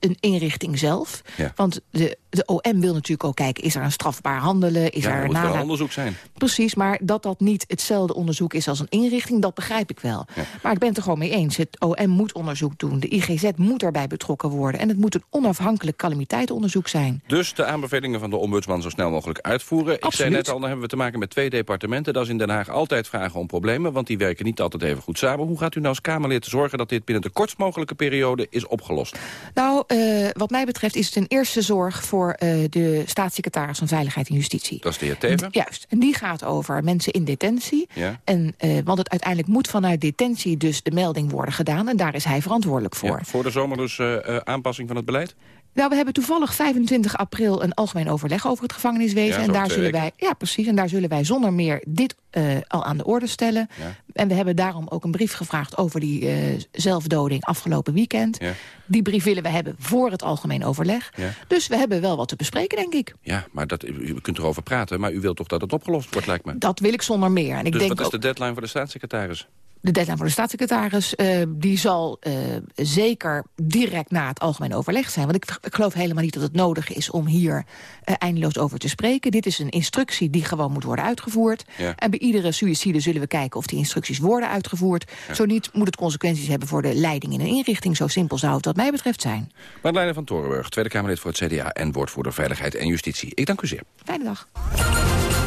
een inrichting zelf. Ja. Want de, de OM wil natuurlijk ook kijken, is er een strafbaar handelen? Is ja, er moet wel onderzoek zijn. Precies, maar dat dat niet hetzelfde onderzoek is als een inrichting, dat begrijp ik wel. Maar ik ben het er gewoon mee eens. Het OM moet onderzoek doen, de IGZ moet daarbij betrokken worden... en het moet een onafhankelijk calamiteitenonderzoek zijn. Dus de aanbevelingen van de ombudsman zo snel mogelijk uitvoeren. Ik zei net al, dan hebben we te maken met twee departementen. Dat is in Den Haag altijd vragen om problemen, want die werken niet altijd even goed samen. Hoe gaat u nou als Kamerlid zorgen dat dit binnen de kortst mogelijke periode is opgelost? Nou, eh, wat mij betreft is het een eerste zorg voor eh, de staatssecretaris van Veiligheid en Justitie. Dat is de heer Teven. Juist, en die gaat over mensen in detentie. Ja. En, eh, want het uiteindelijk moet vanuit detentie dus de melding worden gedaan... en daar is hij verantwoordelijk voor. Ja, voor de zomer dus aanpassing van het beleid? Nou, we hebben toevallig 25 april een algemeen overleg over het gevangeniswezen. Ja, en daar zullen wij, ja, precies. En daar zullen wij zonder meer dit eh, al aan de orde stellen. Ja. En we hebben daarom ook een brief gevraagd over die eh, zelfdoding afgelopen weekend. Ja. Die brief willen we hebben voor het algemeen overleg. Dus we hebben wel wat te bespreken, denk ik. Ja, maar dat, u kunt erover praten, maar u wilt toch dat het opgelost wordt, lijkt me. Dat wil ik zonder meer. En ik dus denk wat is ook- de deadline voor de staatssecretaris? De deadline voor de staatssecretaris eh, die zal eh, zeker direct na het algemeen overleg zijn. Want ik, ik geloof helemaal niet dat het nodig is om hier eh, eindeloos over te spreken. Dit is een instructie die gewoon moet worden uitgevoerd. Ja. En bij iedere suïcide zullen we kijken of die instructies worden uitgevoerd. Zo niet moet het consequenties hebben voor de leiding in een inrichting. Zo simpel zou het wat mij betreft zijn. Madeleine van Torenburg, Tweede Kamerlid voor het CDA... en woordvoerder Veiligheid en Justitie. Ik dank u zeer. Fijne dag.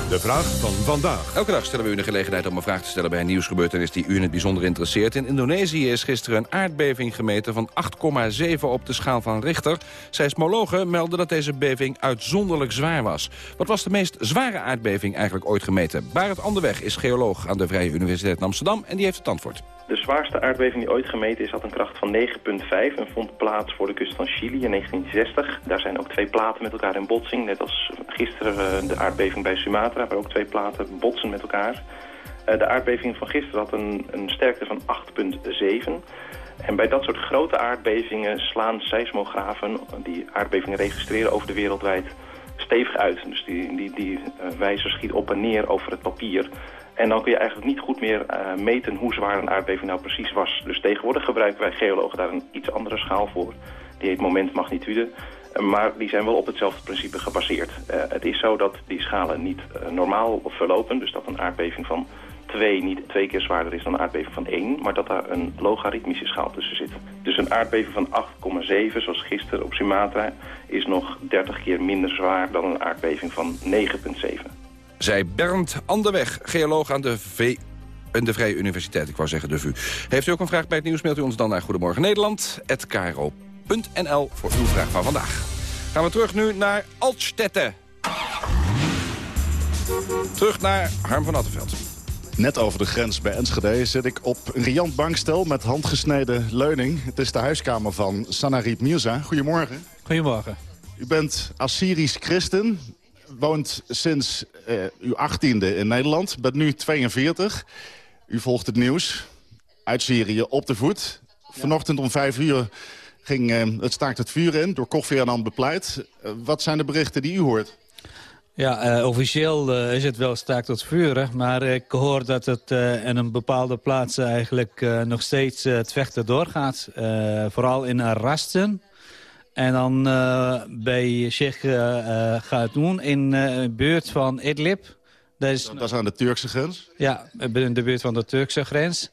De vraag van vandaag. Elke dag stellen we u de gelegenheid om een vraag te stellen bij een nieuwsgebeurtenis die u in het bijzonder interesseert. In Indonesië is gisteren een aardbeving gemeten van 8,7 op de schaal van Richter. Seismologen melden dat deze beving uitzonderlijk zwaar was. Wat was de meest zware aardbeving eigenlijk ooit gemeten? Barend Anderweg is geoloog aan de Vrije Universiteit Amsterdam en die heeft het antwoord. De zwaarste aardbeving die ooit gemeten is had een kracht van 9,5 en vond plaats voor de kust van Chili in 1960. Daar zijn ook twee platen met elkaar in botsing, net als gisteren eh, de aardbeving bij Sumatra, waar ook twee platen botsen met elkaar. Eh, De aardbeving van gisteren had een, een sterkte van 8,7. En bij dat soort grote aardbevingen slaan seismografen die aardbevingen registreren over de wereldwijd stevig uit. Dus die, die, die eh, wijzer schiet op en neer over het papier. En dan kun je eigenlijk niet goed meer eh, meten hoe zwaar een aardbeving nou precies was. Dus tegenwoordig gebruiken wij geologen daar een iets andere schaal voor. Die heet momentmagnitude. Maar die zijn wel op hetzelfde principe gebaseerd. Eh, het is zo dat die schalen niet eh, normaal verlopen. Dus dat een aardbeving van 2 niet twee keer zwaarder is dan een aardbeving van 1. Maar dat daar een logaritmische schaal tussen zit. Dus een aardbeving van 8,7 zoals gisteren op Sumatra... is nog 30 keer minder zwaar dan een aardbeving van 9,7. Zij Bernd Anderweg, geoloog aan de V... en de Vrije Universiteit, ik wou zeggen de VU. Heeft u ook een vraag bij het nieuws, mailt u ons dan naar Goedemorgen Nederland, @kro.nl voor uw vraag van vandaag. Gaan we terug nu naar Altstetten. Terug naar Harm van Attenveld. Net over de grens bij Enschede zit ik op een riant bankstel met handgesneden leuning. Het is de huiskamer van Sanarib Mirza. Goedemorgen. Goedemorgen. U bent Assyrisch christen, woont sinds eh, uw achttiende in Nederland, bent nu 42. U volgt het nieuws. uit Syrië op de voet. Vanochtend om vijf uur ging eh, het staakt het vuur in, door Kofi Annan bepleit. Uh, wat zijn de berichten die u hoort? Ja, uh, officieel uh, is het wel staakt tot vuren. Maar ik hoor dat het uh, in een bepaalde plaats eigenlijk nog steeds het vechten doorgaat. vooral in Rasten. En dan bij Sheikh Ghatoun in de buurt van Idlib. Dat is, dat is aan de Turkse grens? Ja, in de buurt van de Turkse grens.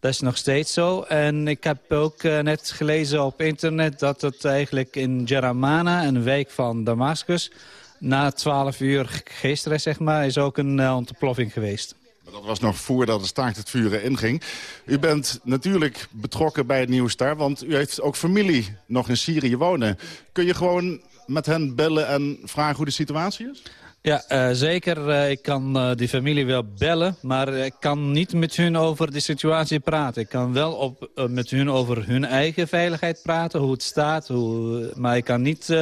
Dat is nog steeds zo. En ik heb ook uh, net gelezen op internet dat het eigenlijk in Jeramana, een wijk van Damascus... na 12 uur gisteren, zeg maar, is ook een uh, ontploffing geweest. Maar dat was nog voordat het staakt het vuren inging. U bent natuurlijk betrokken bij het nieuws daar, want u heeft ook familie nog in Syrië wonen. Kun je gewoon met hen bellen en vragen hoe de situatie is? Ja, uh, zeker. Uh, ik kan uh, die familie wel bellen, maar ik kan niet met hun over de situatie praten. Ik kan wel op, met hun over hun eigen veiligheid praten, hoe het staat. Hoe, maar ik kan niet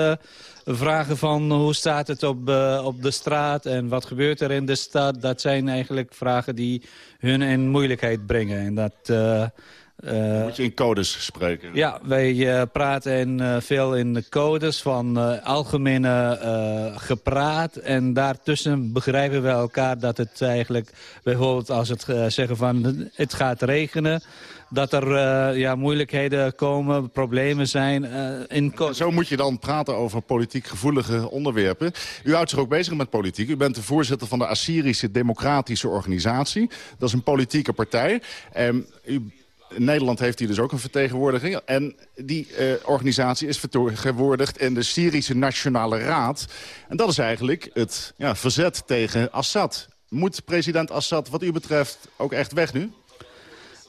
vragen van hoe staat het op, op de straat en wat gebeurt er in de stad. Dat zijn eigenlijk vragen die hun in moeilijkheid brengen. En dat... Uh, Moet je in codes spreken? Ja, wij uh, praten in, uh, veel in de codes van algemene gepraat. En daartussen begrijpen we elkaar dat het eigenlijk... bijvoorbeeld als het zeggen van het gaat regenen... dat er ja, moeilijkheden komen, problemen zijn. in Zo moet je dan praten over politiek gevoelige onderwerpen. U houdt zich ook bezig met politiek. U bent de voorzitter van de Assyrische Democratische Organisatie. Dat is een politieke partij. Um, u in Nederland heeft hij dus ook een vertegenwoordiging. En die uh, organisatie is vertegenwoordigd in de Syrische Nationale Raad. En dat is eigenlijk het ja, verzet tegen Assad. Moet president Assad wat u betreft ook echt weg nu?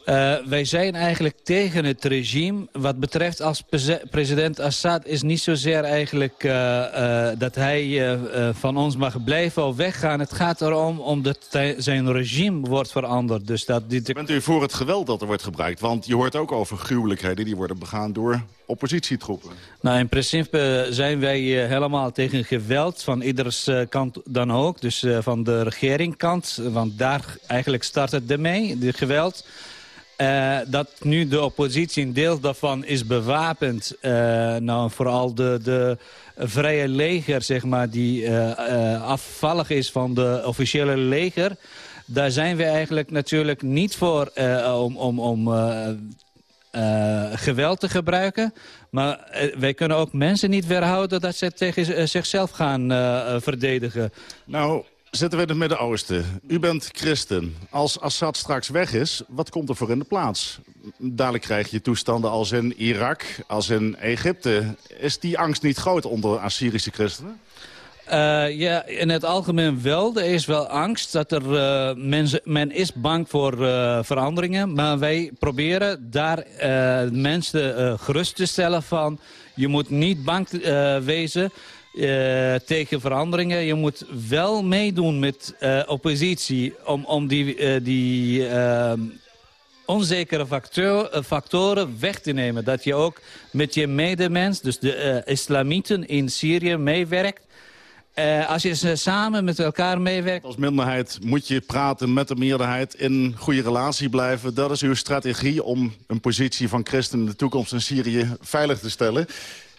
Uh, wij zijn eigenlijk tegen het regime. Wat betreft als president Assad is niet zozeer eigenlijk uh, uh, dat hij van ons mag blijven of weggaan. Het gaat erom omdat zijn regime wordt veranderd. Dus dat die... Bent u voor het geweld dat er wordt gebruikt? Want je hoort ook over gruwelijkheden die worden begaan door oppositietroepen. Nou, in principe zijn wij helemaal tegen geweld van iedere kant dan ook. Dus van de regeringkant, want daar eigenlijk start het ermee, de geweld... Uh, dat nu de oppositie een deel daarvan is bewapend. Uh, nou, vooral de, de vrije leger, zeg maar, die uh, afvallig is van de officiële leger. Daar zijn we eigenlijk natuurlijk niet voor om, om, om geweld te gebruiken. Maar wij kunnen ook mensen niet weerhouden dat ze tegen zichzelf gaan verdedigen. Nou, Zitten we het Midden-Oosten. U bent christen. Als Assad straks weg is, wat komt er voor in de plaats? Dadelijk krijg je toestanden als in Irak, als in Egypte. Is die angst niet groot onder Assyrische christenen? Uh, ja, in het algemeen wel. Er is wel angst. Dat er, uh, mensen, men is bang voor uh, veranderingen. Maar wij proberen daar mensen gerust te stellen van... je moet niet bang wezen. Uh, tegen veranderingen. Je moet wel meedoen met uh, oppositie om, om die, uh, die onzekere factor, factoren weg te nemen. Dat je ook met je medemens, dus de islamieten in Syrië, meewerkt. als je samen met elkaar meewerkt... Als minderheid moet je praten met de meerderheid, in goede relatie blijven. Dat is uw strategie om een positie van christenen in de toekomst in Syrië veilig te stellen.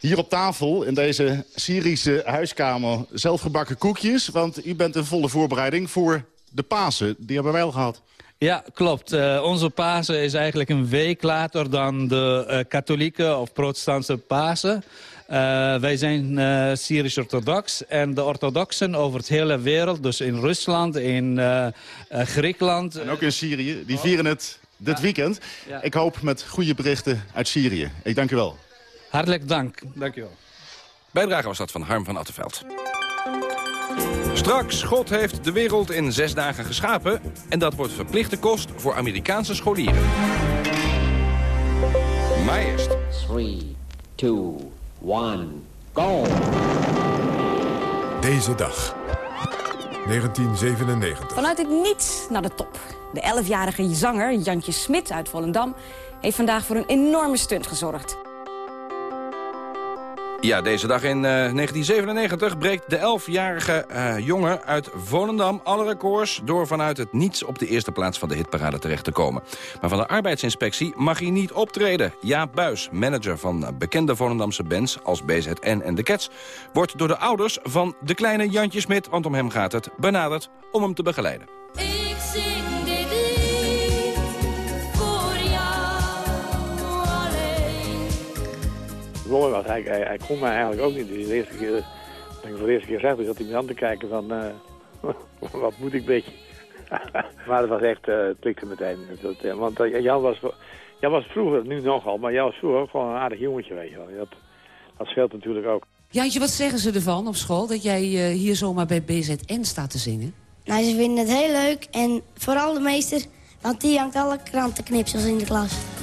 Hier op tafel, in deze Syrische huiskamer, zelfgebakken koekjes. Want u bent in volle voorbereiding voor de Pasen. Die hebben wij al gehad. Ja, klopt. Uh, onze Pasen is eigenlijk een week later dan de uh, katholieke of protestantse Pasen. Uh, wij zijn Syrisch-orthodox en de orthodoxen over het hele wereld, dus in Rusland, in Griekenland. En ook in Syrië, die vieren het dit weekend. Ja. Ik hoop met goede berichten uit Syrië. Ik dank u wel. Hartelijk dank. Dank u wel. Bijdrage was dat van Harm van Attenveld. Straks, God heeft de wereld in zes dagen geschapen... en dat wordt verplichte kost voor Amerikaanse scholieren. Maar eerst... 3, 2, 1, go! Deze dag. 1997. Vanuit het niets naar de top. De 11-jarige zanger Jantje Smit uit Volendam... heeft vandaag voor een enorme stunt gezorgd. Ja, deze dag in uh, 1997 breekt de 11-jarige uh, jongen uit Volendam alle records... door vanuit het niets op de eerste plaats van de hitparade terecht te komen. Maar van de arbeidsinspectie mag hij niet optreden. Jaap Buis, manager van bekende Volendamse bands als BZN en The Cats... wordt door de ouders van de kleine Jantje Smit, want om hem gaat het, benaderd om hem te begeleiden. Was, hij, hij, hij kon mij eigenlijk ook niet. Dus de eerste keer, toen ik voor de eerste keer zag, dus zat hij me aan te kijken van, uh, wat moet ik beetje. maar het was echt, uh, het klikte meteen. Dat, uh, want uh, Jan, was, Jan was vroeger, nu nogal, maar Jan was vroeger ook gewoon een aardig jongetje, weet je wel. Dat, dat scheelt natuurlijk ook. Jantje, wat zeggen ze ervan op school, dat jij hier zomaar bij BZN staat te zingen? Nou, ze vinden het heel leuk en vooral de meester, want die hangt alle krantenknipsels in de klas.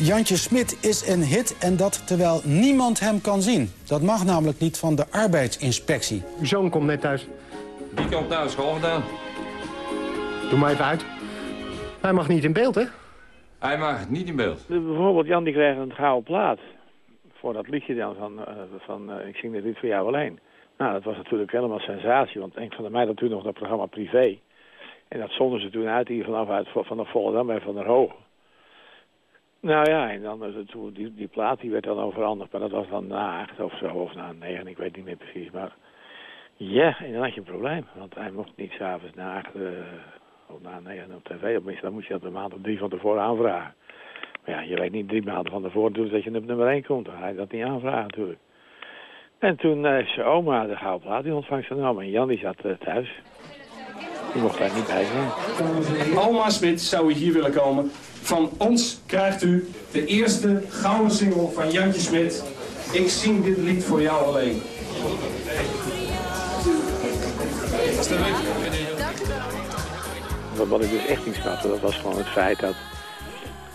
Jantje Smit is een hit en dat terwijl niemand hem kan zien. Dat mag namelijk niet van de arbeidsinspectie. Uw zoon komt net thuis. Die komt thuis, gewoon gedaan. Doe maar even uit. Hij mag niet in beeld, hè? Hij mag niet in beeld. Bijvoorbeeld Jan die kreeg een gouden plaat. Voor dat liedje dan van, uh, van uh, Ik zing dit lied voor jou alleen. Nou, dat was natuurlijk helemaal sensatie. Want een van de meiden toen nog dat programma Privé. En dat zonden ze toen uit hier vanaf uit, vanaf Volendam bij Van der Hoog. Nou ja, en dan die, die plaat die werd dan al veranderd. Maar dat was dan na acht of zo, of na negen, ik weet niet meer precies. Maar ja, en dan had je een probleem. Want hij mocht niet s'avonds na acht uh, of na negen op tv. Tenminste, dan moest je dat een maand of drie van tevoren aanvragen. Maar ja, je weet niet drie maanden van tevoren dat je op nummer één komt. Dan ga je dat niet aanvragen natuurlijk. En toen heeft zijn oma de gouden plaat in ontvangst genomen. En Jan die zat uh, thuis. Die mocht daar niet bij zijn. Alma Smit zou hier willen komen. Van ons krijgt u de eerste gouden single van Jantje Smit. Ik zing dit lied voor jou alleen. Wat, ik dus echt niet snapte, dat was gewoon het feit dat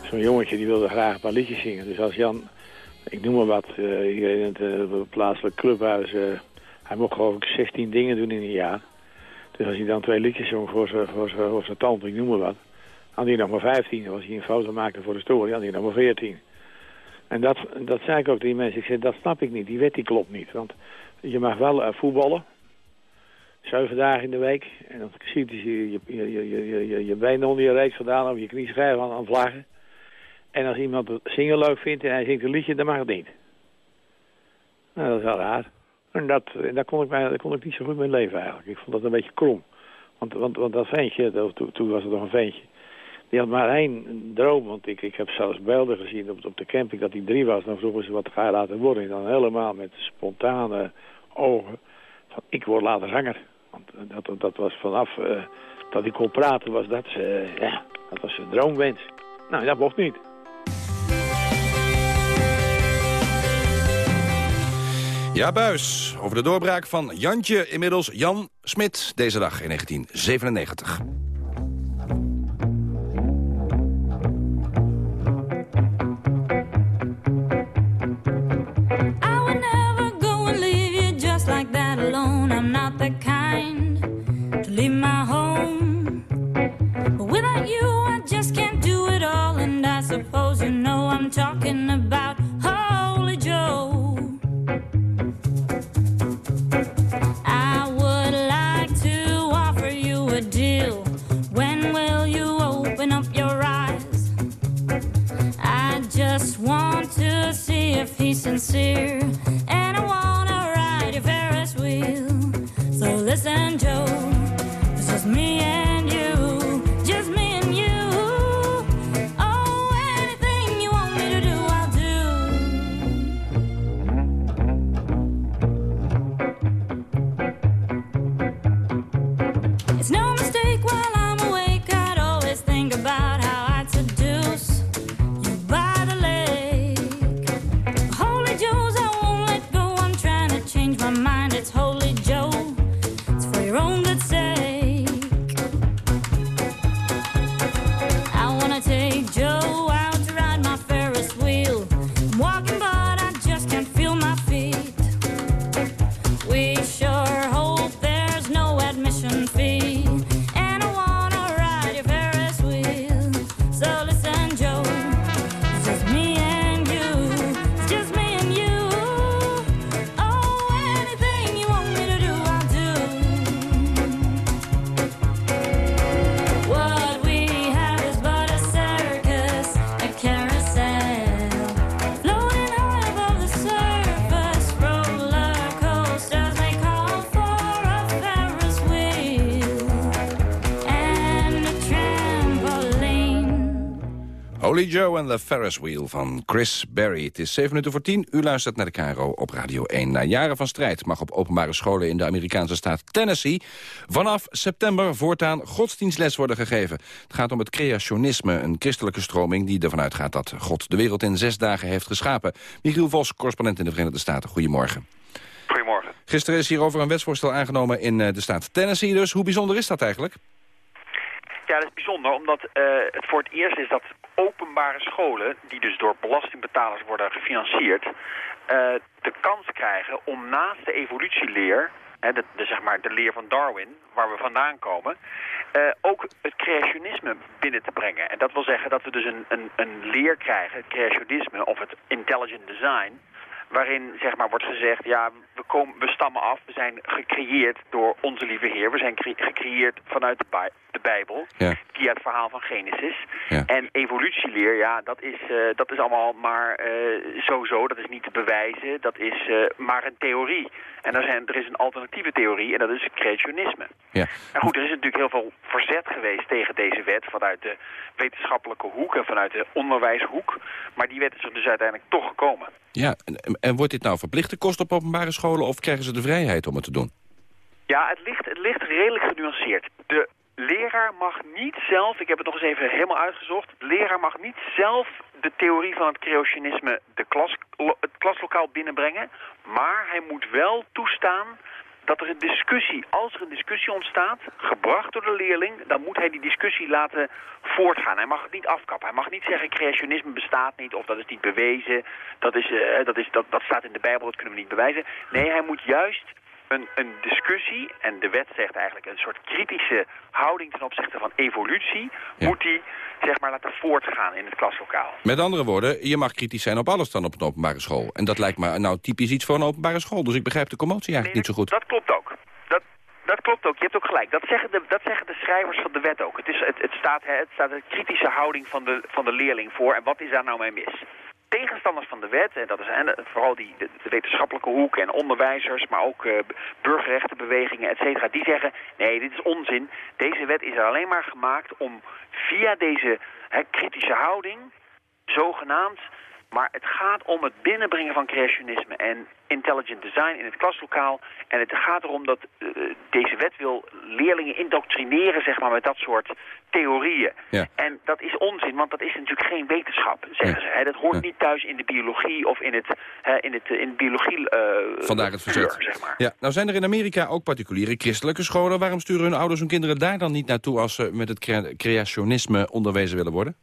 zo'n jongetje die wilde graag een paar liedjes zingen. Dus als Jan, ik noem maar wat, uh, in het uh, plaatselijk clubhuis, uh, hij mocht geloof ik 16 dingen doen in een jaar. Dus als hij dan twee liedjes zong voor zijn voor voor tante, ik noem maar wat, had hij nog maar 15. Als hij een foto maakte voor de story, had hij nog maar 14. En dat, dat zei ik ook tegen die mensen. Ik zei, dat snap ik niet. Die wet die klopt niet. Want je mag wel voetballen. Zeven dagen in de week. En dan ziet je je, je, je, je, je, benen onder je reet gedaan of je knieschijf aan, aan vlaggen. En als iemand het zingen leuk vindt en hij zingt een liedje, dan mag het niet. Nou, dat is wel raar. En dat, daar, kon ik mij, daar kon ik niet zo goed mee leven eigenlijk. Ik vond dat een beetje krom. Want, want, want dat ventje, toen, toen was het nog een ventje. Die had maar één droom, want ik, ik heb zelfs beelden gezien op, op de camping dat hij drie was. Dan vroegen ze wat ga je laten worden. En dan helemaal met spontane ogen van ik word later zanger. Want dat, dat was vanaf uh, dat hij kon praten, was dat, uh, ja, dat was zijn droomwens. Nou, dat mocht niet. Ja, Buis, over de doorbraak van Jantje, inmiddels Jan Smit, deze dag in 1997. be sincere. Joe en the Ferris Wheel van Chris Berry. Het is 7 minuten voor 10. U luistert naar de KRO op Radio 1. Na jaren van strijd mag op openbare scholen in de Amerikaanse staat Tennessee... vanaf september voortaan godsdienstles worden gegeven. Het gaat om het creationisme, een christelijke stroming... die ervan uitgaat dat God de wereld in zes dagen heeft geschapen. Michiel Vos, correspondent in de Verenigde Staten. Goedemorgen. Goedemorgen. Gisteren is hierover een wetsvoorstel aangenomen in eh, de staat Tennessee. Dus hoe bijzonder is dat eigenlijk? Ja, dat is bijzonder, omdat uh, het voor het eerst is dat openbare scholen, die dus door belastingbetalers worden gefinancierd, uh, de kans krijgen om naast de evolutieleer, de, de, zeg maar de leer van Darwin, waar we vandaan komen, uh, ook het creationisme binnen te brengen. En dat wil zeggen dat we dus een, een, een leer krijgen, het creationisme of het intelligent design, waarin zeg maar, wordt gezegd, ja, we, komen, we stammen af, we zijn gecreëerd door onze lieve Heer. We zijn gecreëerd vanuit de, bij, de Bijbel, ja. via het verhaal van Genesis. Ja. En evolutieleer, ja, dat is, uh, dat is allemaal maar uh, sowieso, dat is niet te bewijzen, dat is uh, maar een theorie. En er, zijn, er is een alternatieve theorie en dat is creationisme. Ja. En goed, er is natuurlijk heel veel verzet geweest tegen deze wet vanuit de wetenschappelijke hoek en vanuit de onderwijshoek. Maar die wet is er dus uiteindelijk toch gekomen. Ja, en, en wordt dit nou verplichte kost op openbare of krijgen ze de vrijheid om het te doen? Ja, het ligt, het ligt redelijk genuanceerd. De leraar mag niet zelf, ik heb het nog eens even helemaal uitgezocht, de leraar mag niet zelf de theorie van het creationisme de klas, het klaslokaal binnenbrengen, maar hij moet wel toestaan dat er een discussie, als er een discussie ontstaat, gebracht door de leerling, dan moet hij die discussie laten voortgaan. Hij mag het niet afkappen. Hij mag niet zeggen creationisme bestaat niet of dat is niet bewezen, dat, is, uh, dat, is, dat, dat staat in de Bijbel, dat kunnen we niet bewijzen. Nee, hij moet juist een, een discussie, en de wet zegt eigenlijk een soort kritische houding ten opzichte van evolutie, Ja. moet hij zeg maar laten voortgaan in het klaslokaal. Met andere woorden, je mag kritisch zijn op alles dan op een openbare school. En dat lijkt me nou typisch iets voor een openbare school. Dus ik begrijp de commotie eigenlijk niet zo goed. Dat klopt ook. Dat, dat klopt ook. Je hebt ook gelijk. Dat zeggen de, dat zeggen de schrijvers van de wet ook. Het, is, het, het, staat, het staat een kritische houding van de, van de leerling voor. En wat is daar nou mee mis? Tegenstanders van de wet, en dat is en, vooral die, de, wetenschappelijke hoek en onderwijzers, maar ook uh, burgerrechtenbewegingen, et cetera, die zeggen, nee, dit is onzin. Deze wet is er alleen maar gemaakt om via deze hè, kritische houding, zogenaamd, maar het gaat om het binnenbrengen van creationisme en intelligent design in het klaslokaal. En het gaat erom dat uh, deze wet wil leerlingen indoctrineren zeg maar, met dat soort theorieën. Ja. En dat is onzin, want dat is natuurlijk geen wetenschap, zeggen Ja. ze. Hè. Dat hoort Ja. niet thuis in de biologie of in het, hè, in het, in het biologie... eh, Vandaar het verzet. vuur, zeg maar. Ja, nou zijn er in Amerika ook particuliere christelijke scholen. Waarom sturen hun ouders hun kinderen daar dan niet naartoe... als ze met het crea- creationisme onderwezen willen worden?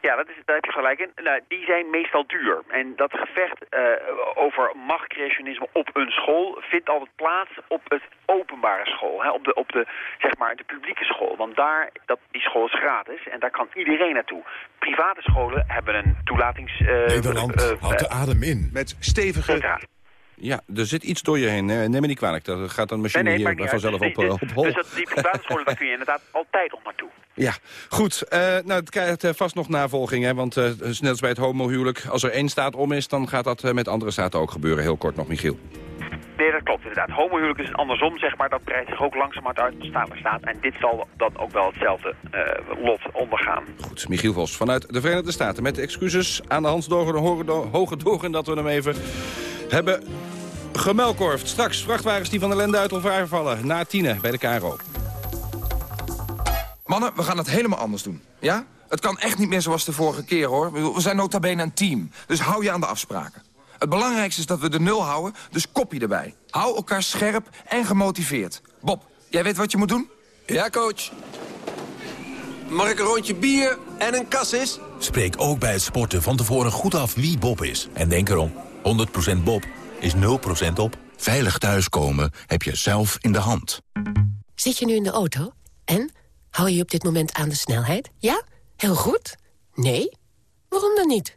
Ja, dat is, daar heb je gelijk in. Nou, die zijn meestal duur. En dat gevecht uh, over machtcreationisme op een school vindt altijd plaats op het openbare school. Hè? Op, de, op de, zeg maar, de publieke school. Want daar, dat, die school is gratis en daar kan iedereen naartoe. Private scholen hebben een toelatings... Uh, Nederland uh, houdt de adem in. Met stevige... Ja, er zit iets door je heen. Neem me niet kwalijk. Dat gaat een machine nee, nee, hier vanzelf uit. op, Dus eh, op hol. Dus dat, die private scholen, daar kun je inderdaad altijd op naartoe. Ja, goed. Eh, nou, het krijgt eh, vast nog navolging, hè, want eh, net als bij het homohuwelijk... als er één staat om is, dan gaat dat eh, met andere staten ook gebeuren. Heel kort nog, Michiel. Nee, dat klopt inderdaad. Homohuwelijk is andersom, zeg maar. Dat breidt zich ook langzamerhand uit van staat staat. En dit zal dan ook wel hetzelfde eh, lot ondergaan. Goed, Michiel Vos vanuit de Verenigde Staten. Met excuses aan de door, hoge, do- hoge dogen dat we hem even hebben gemelkorfd. Straks vrachtwagens die van de Lende uit elkaar vallen. Na tienen bij de KRO. Mannen, we gaan het helemaal anders doen. Ja? Het kan echt niet meer zoals de vorige keer, hoor. We zijn nota bene een team. Dus hou je aan de afspraken. Het belangrijkste is dat we de nul houden, dus kopie erbij. Hou elkaar scherp en gemotiveerd. Bob, jij weet wat je moet doen? Ja, coach. Mag ik een rondje bier en een kassis? Spreek ook bij het sporten van tevoren goed af wie Bob is. En denk erom, 100% Bob is 0% op. Veilig thuiskomen heb je zelf in de hand. Zit je nu in de auto? En? Hou je op dit moment aan de snelheid? Ja? Heel goed? Nee? Waarom dan niet?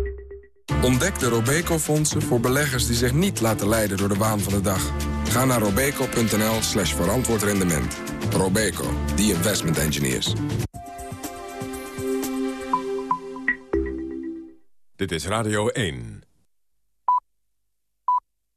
Ontdek de Robeco-fondsen voor beleggers die zich niet laten leiden door de waan van de dag. Ga naar robeco.nl slash verantwoord rendement. Robeco, the investment engineers. Dit is Radio 1.